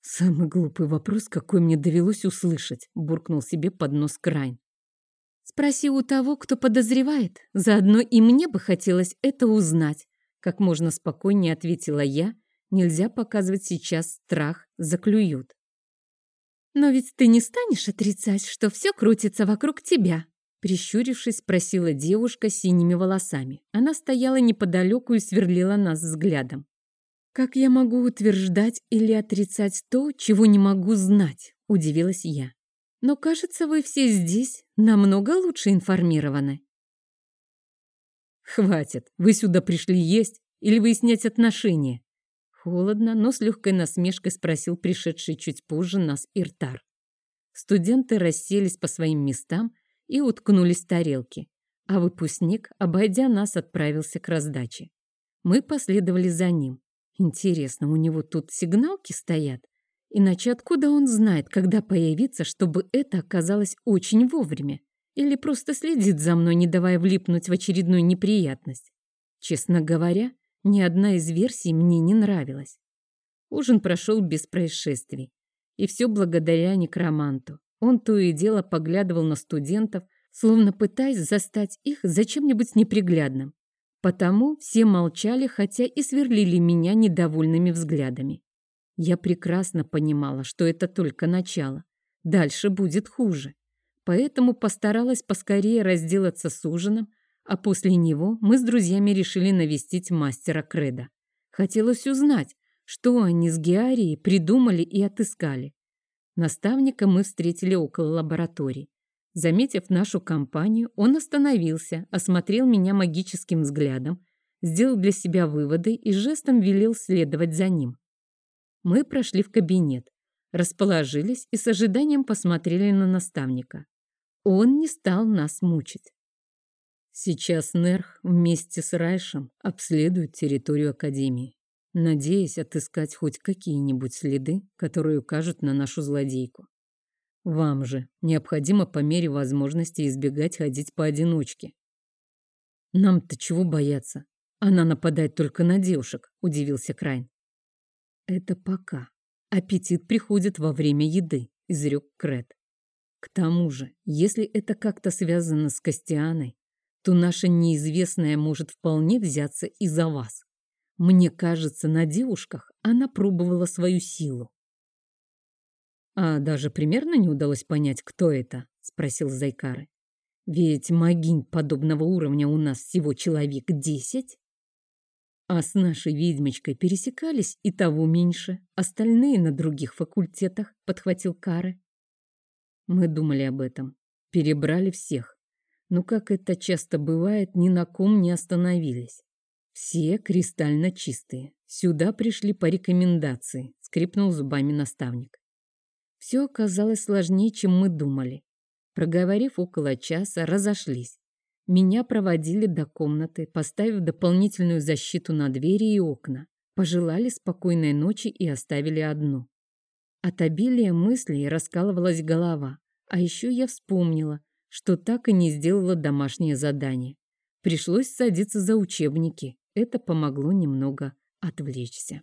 «Самый глупый вопрос, какой мне довелось услышать», — буркнул себе под нос Крайн. «Спроси у того, кто подозревает. Заодно и мне бы хотелось это узнать», — как можно спокойнее ответила я. «Нельзя показывать сейчас страх, заклюют». «Но ведь ты не станешь отрицать, что все крутится вокруг тебя?» Прищурившись, спросила девушка с синими волосами. Она стояла неподалеку и сверлила нас взглядом. «Как я могу утверждать или отрицать то, чего не могу знать?» – удивилась я. «Но, кажется, вы все здесь намного лучше информированы». «Хватит! Вы сюда пришли есть или выяснять отношения?» Холодно, но с легкой насмешкой спросил пришедший чуть позже нас Иртар. Студенты расселись по своим местам и уткнулись в тарелки, а выпускник, обойдя нас, отправился к раздаче. Мы последовали за ним. Интересно, у него тут сигналки стоят? Иначе откуда он знает, когда появиться, чтобы это оказалось очень вовремя? Или просто следит за мной, не давая влипнуть в очередную неприятность? Честно говоря, ни одна из версий мне не нравилась. Ужин прошел без происшествий. И все благодаря некроманту. Он то и дело поглядывал на студентов, словно пытаясь застать их за чем-нибудь неприглядным. Потому все молчали, хотя и сверлили меня недовольными взглядами. Я прекрасно понимала, что это только начало. Дальше будет хуже. Поэтому постаралась поскорее разделаться с ужином, а после него мы с друзьями решили навестить мастера Креда. Хотелось узнать, что они с Геарией придумали и отыскали. Наставника мы встретили около лаборатории. Заметив нашу компанию, он остановился, осмотрел меня магическим взглядом, сделал для себя выводы и жестом велел следовать за ним. Мы прошли в кабинет, расположились и с ожиданием посмотрели на наставника. Он не стал нас мучить. Сейчас Нерх вместе с Райшем обследует территорию Академии, надеясь отыскать хоть какие-нибудь следы, которые укажут на нашу злодейку. Вам же необходимо по мере возможности избегать ходить поодиночке. Нам-то чего бояться? Она нападает только на девушек, удивился Крайн. Это пока. Аппетит приходит во время еды, изрек Крет. К тому же, если это как-то связано с Костианой, то наша неизвестная может вполне взяться и за вас. Мне кажется, на девушках она пробовала свою силу. «А даже примерно не удалось понять, кто это?» — спросил Зайкары. «Ведь магинь подобного уровня у нас всего человек десять». А с нашей ведьмочкой пересекались и того меньше. Остальные на других факультетах, — подхватил Кары. Мы думали об этом. Перебрали всех. Но, как это часто бывает, ни на ком не остановились. Все кристально чистые. Сюда пришли по рекомендации, — скрипнул зубами наставник. Все оказалось сложнее, чем мы думали. Проговорив около часа, разошлись. Меня проводили до комнаты, поставив дополнительную защиту на двери и окна. Пожелали спокойной ночи и оставили одну. От обилия мыслей раскалывалась голова. А еще я вспомнила, что так и не сделала домашнее задание. Пришлось садиться за учебники. Это помогло немного отвлечься.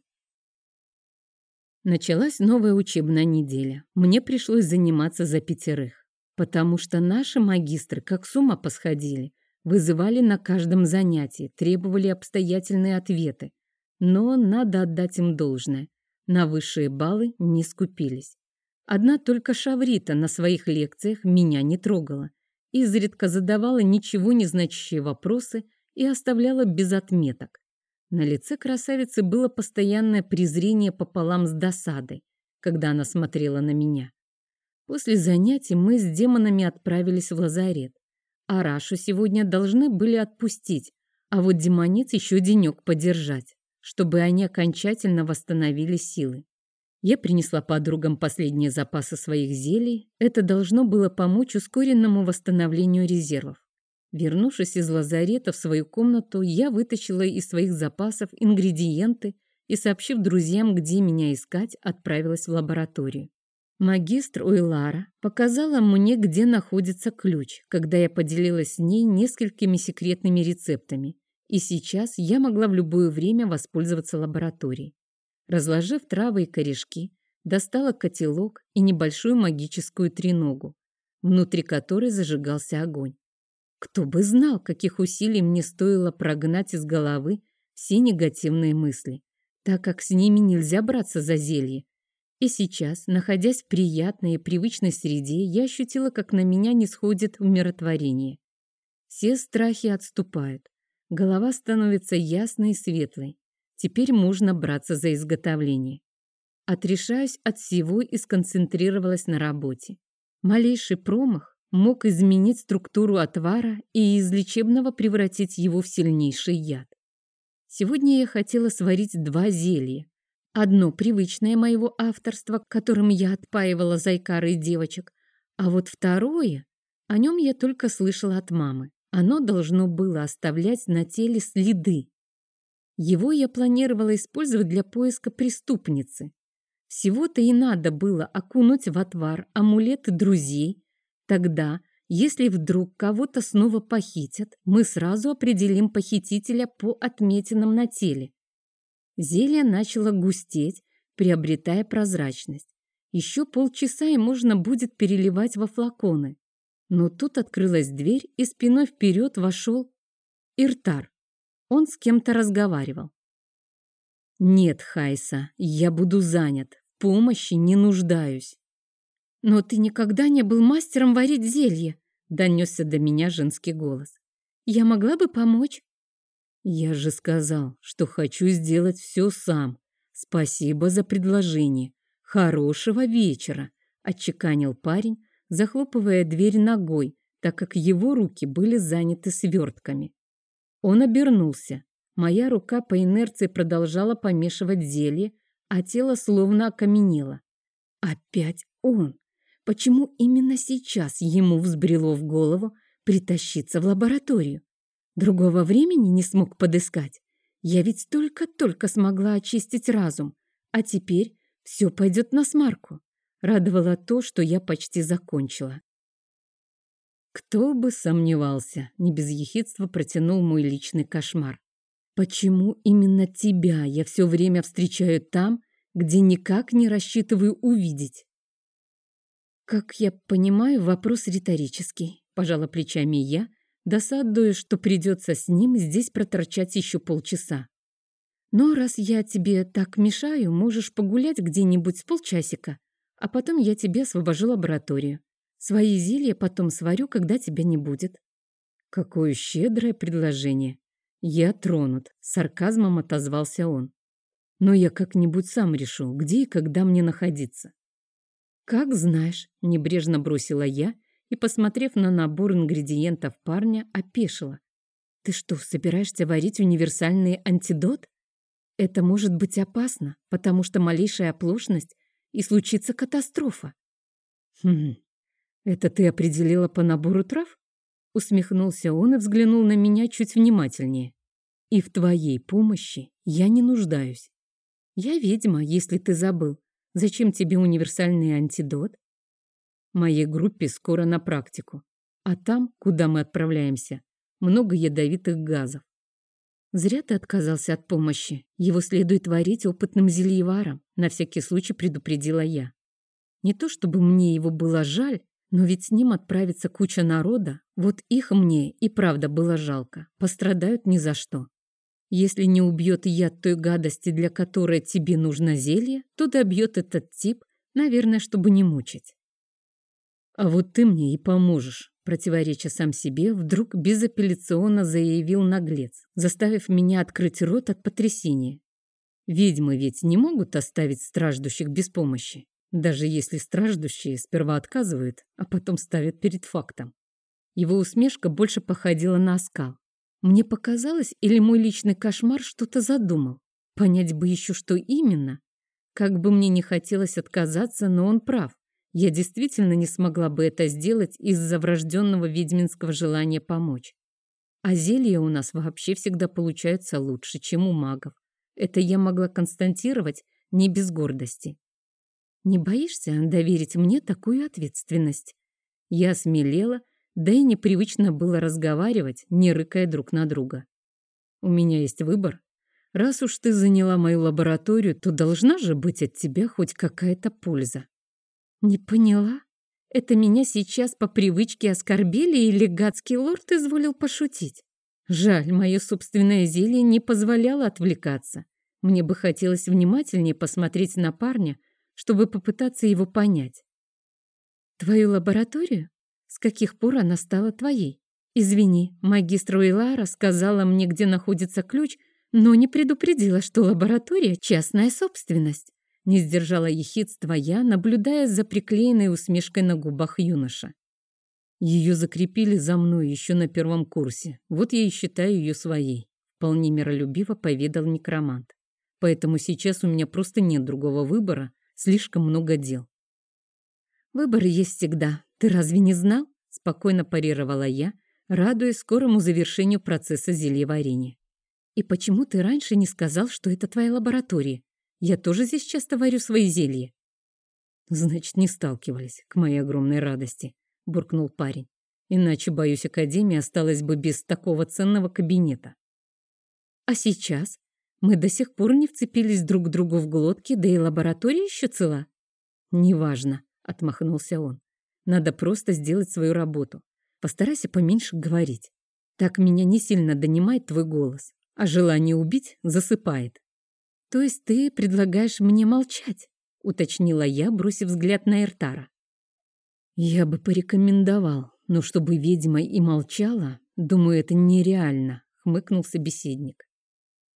Началась новая учебная неделя. Мне пришлось заниматься за пятерых, потому что наши магистры как с ума посходили. вызывали на каждом занятии, требовали обстоятельные ответы. Но надо отдать им должное. На высшие баллы не скупились. Одна только Шаврита на своих лекциях меня не трогала. Изредка задавала ничего не значащие вопросы и оставляла без отметок. На лице красавицы было постоянное презрение пополам с досадой, когда она смотрела на меня. После занятий мы с демонами отправились в лазарет. А Рашу сегодня должны были отпустить, а вот демонец еще денек подержать, чтобы они окончательно восстановили силы. Я принесла подругам последние запасы своих зелий. Это должно было помочь ускоренному восстановлению резервов. Вернувшись из лазарета в свою комнату, я вытащила из своих запасов ингредиенты и, сообщив друзьям, где меня искать, отправилась в лабораторию. Магистр Уилара показала мне, где находится ключ, когда я поделилась с ней несколькими секретными рецептами, и сейчас я могла в любое время воспользоваться лабораторией. Разложив травы и корешки, достала котелок и небольшую магическую треногу, внутри которой зажигался огонь. Кто бы знал, каких усилий мне стоило прогнать из головы все негативные мысли, так как с ними нельзя браться за зелье, и сейчас, находясь в приятной и привычной среде, я ощутила, как на меня не сходит умиротворение. Все страхи отступают. Голова становится ясной и светлой. Теперь можно браться за изготовление. Отрешаюсь от всего и сконцентрировалась на работе. Малейший промах мог изменить структуру отвара и из лечебного превратить его в сильнейший яд. Сегодня я хотела сварить два зелья, Одно привычное моего авторства, которым я отпаивала зайкары и девочек, а вот второе, о нем я только слышала от мамы. Оно должно было оставлять на теле следы. Его я планировала использовать для поиска преступницы. Всего-то и надо было окунуть в отвар амулеты друзей. Тогда, если вдруг кого-то снова похитят, мы сразу определим похитителя по отметинам на теле. Зелье начало густеть, приобретая прозрачность. Еще полчаса и можно будет переливать во флаконы. Но тут открылась дверь, и спиной вперед вошел Иртар. Он с кем-то разговаривал. «Нет, Хайса, я буду занят. Помощи не нуждаюсь». «Но ты никогда не был мастером варить зелье», — донесся до меня женский голос. «Я могла бы помочь?» «Я же сказал, что хочу сделать все сам. Спасибо за предложение. Хорошего вечера!» — отчеканил парень, захлопывая дверь ногой, так как его руки были заняты свертками. Он обернулся. Моя рука по инерции продолжала помешивать зелье, а тело словно окаменело. Опять он! Почему именно сейчас ему взбрело в голову притащиться в лабораторию? Другого времени не смог подыскать. Я ведь только-только смогла очистить разум, а теперь все пойдет на смарку. Радовало то, что я почти закончила. Кто бы сомневался, не без ехидства протянул мой личный кошмар. Почему именно тебя я все время встречаю там, где никак не рассчитываю увидеть? Как я понимаю, вопрос риторический, пожала плечами я, досадуя, что придется с ним здесь проторчать еще полчаса. Но раз я тебе так мешаю, можешь погулять где-нибудь с полчасика, а потом я тебе освобожу лабораторию. Свои зелья потом сварю, когда тебя не будет. Какое щедрое предложение. Я тронут, сарказмом отозвался он. Но я как-нибудь сам решу, где и когда мне находиться. Как знаешь, небрежно бросила я и, посмотрев на набор ингредиентов парня, опешила. «Ты что, собираешься варить универсальный антидот? Это может быть опасно, потому что малейшая оплошность и случится катастрофа». «Хм, это ты определила по набору трав?» Усмехнулся он и взглянул на меня чуть внимательнее. «И в твоей помощи я не нуждаюсь. Я ведьма, если ты забыл. Зачем тебе универсальный антидот? моей группе скоро на практику. А там, куда мы отправляемся, много ядовитых газов. Зря ты отказался от помощи. Его следует варить опытным зельеваром, на всякий случай предупредила я. Не то чтобы мне его было жаль, Но ведь с ним отправится куча народа, вот их мне и правда было жалко, пострадают ни за что. Если не убьет яд той гадости, для которой тебе нужно зелье, то добьет этот тип, наверное, чтобы не мучить. А вот ты мне и поможешь, противореча сам себе, вдруг безапелляционно заявил наглец, заставив меня открыть рот от потрясения. Ведьмы ведь не могут оставить страждущих без помощи, даже если страждущие сперва отказывают, а потом ставят перед фактом. Его усмешка больше походила на оскал. Мне показалось, или мой личный кошмар что-то задумал. Понять бы еще, что именно. Как бы мне не хотелось отказаться, но он прав. Я действительно не смогла бы это сделать из-за врожденного ведьминского желания помочь. А зелья у нас вообще всегда получаются лучше, чем у магов. Это я могла констатировать не без гордости. Не боишься доверить мне такую ответственность? Я смелела да и непривычно было разговаривать, не рыкая друг на друга. У меня есть выбор. Раз уж ты заняла мою лабораторию, то должна же быть от тебя хоть какая-то польза. Не поняла? Это меня сейчас по привычке оскорбили или гадский лорд изволил пошутить? Жаль, мое собственное зелье не позволяло отвлекаться. Мне бы хотелось внимательнее посмотреть на парня, чтобы попытаться его понять. Твою лабораторию? С каких пор она стала твоей? Извини, магистр Уилара сказала мне, где находится ключ, но не предупредила, что лаборатория — частная собственность. Не сдержала ехидства я, наблюдая за приклеенной усмешкой на губах юноша. Ее закрепили за мной еще на первом курсе. Вот я и считаю ее своей. Вполне миролюбиво поведал некромант. Поэтому сейчас у меня просто нет другого выбора, слишком много дел. Выбор есть всегда, «Ты разве не знал?» — спокойно парировала я, радуясь скорому завершению процесса зельеварения. «И почему ты раньше не сказал, что это твоя лаборатория? Я тоже здесь часто варю свои зелья». «Значит, не сталкивались, к моей огромной радости», — буркнул парень. «Иначе, боюсь, Академия осталась бы без такого ценного кабинета». «А сейчас? Мы до сих пор не вцепились друг к другу в глотки, да и лаборатория еще цела». «Неважно», — отмахнулся он. Надо просто сделать свою работу. Постарайся поменьше говорить. Так меня не сильно донимает твой голос, а желание убить засыпает. То есть ты предлагаешь мне молчать? Уточнила я, бросив взгляд на Эртара. Я бы порекомендовал, но чтобы ведьма и молчала, думаю, это нереально, хмыкнул собеседник.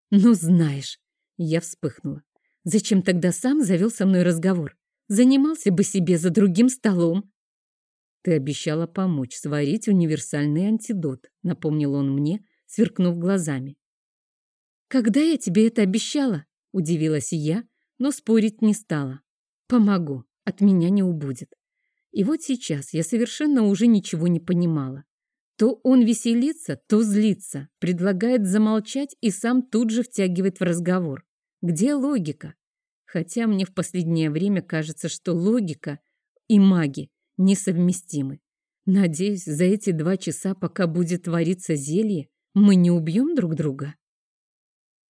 Ну, знаешь, я вспыхнула. Зачем тогда сам завел со мной разговор? Занимался бы себе за другим столом. «Ты обещала помочь сварить универсальный антидот», — напомнил он мне, сверкнув глазами. «Когда я тебе это обещала?» — удивилась я, но спорить не стала. «Помогу, от меня не убудет». И вот сейчас я совершенно уже ничего не понимала. То он веселится, то злится, предлагает замолчать и сам тут же втягивает в разговор. Где логика? Хотя мне в последнее время кажется, что логика и маги несовместимы. Надеюсь, за эти два часа, пока будет твориться зелье, мы не убьем друг друга.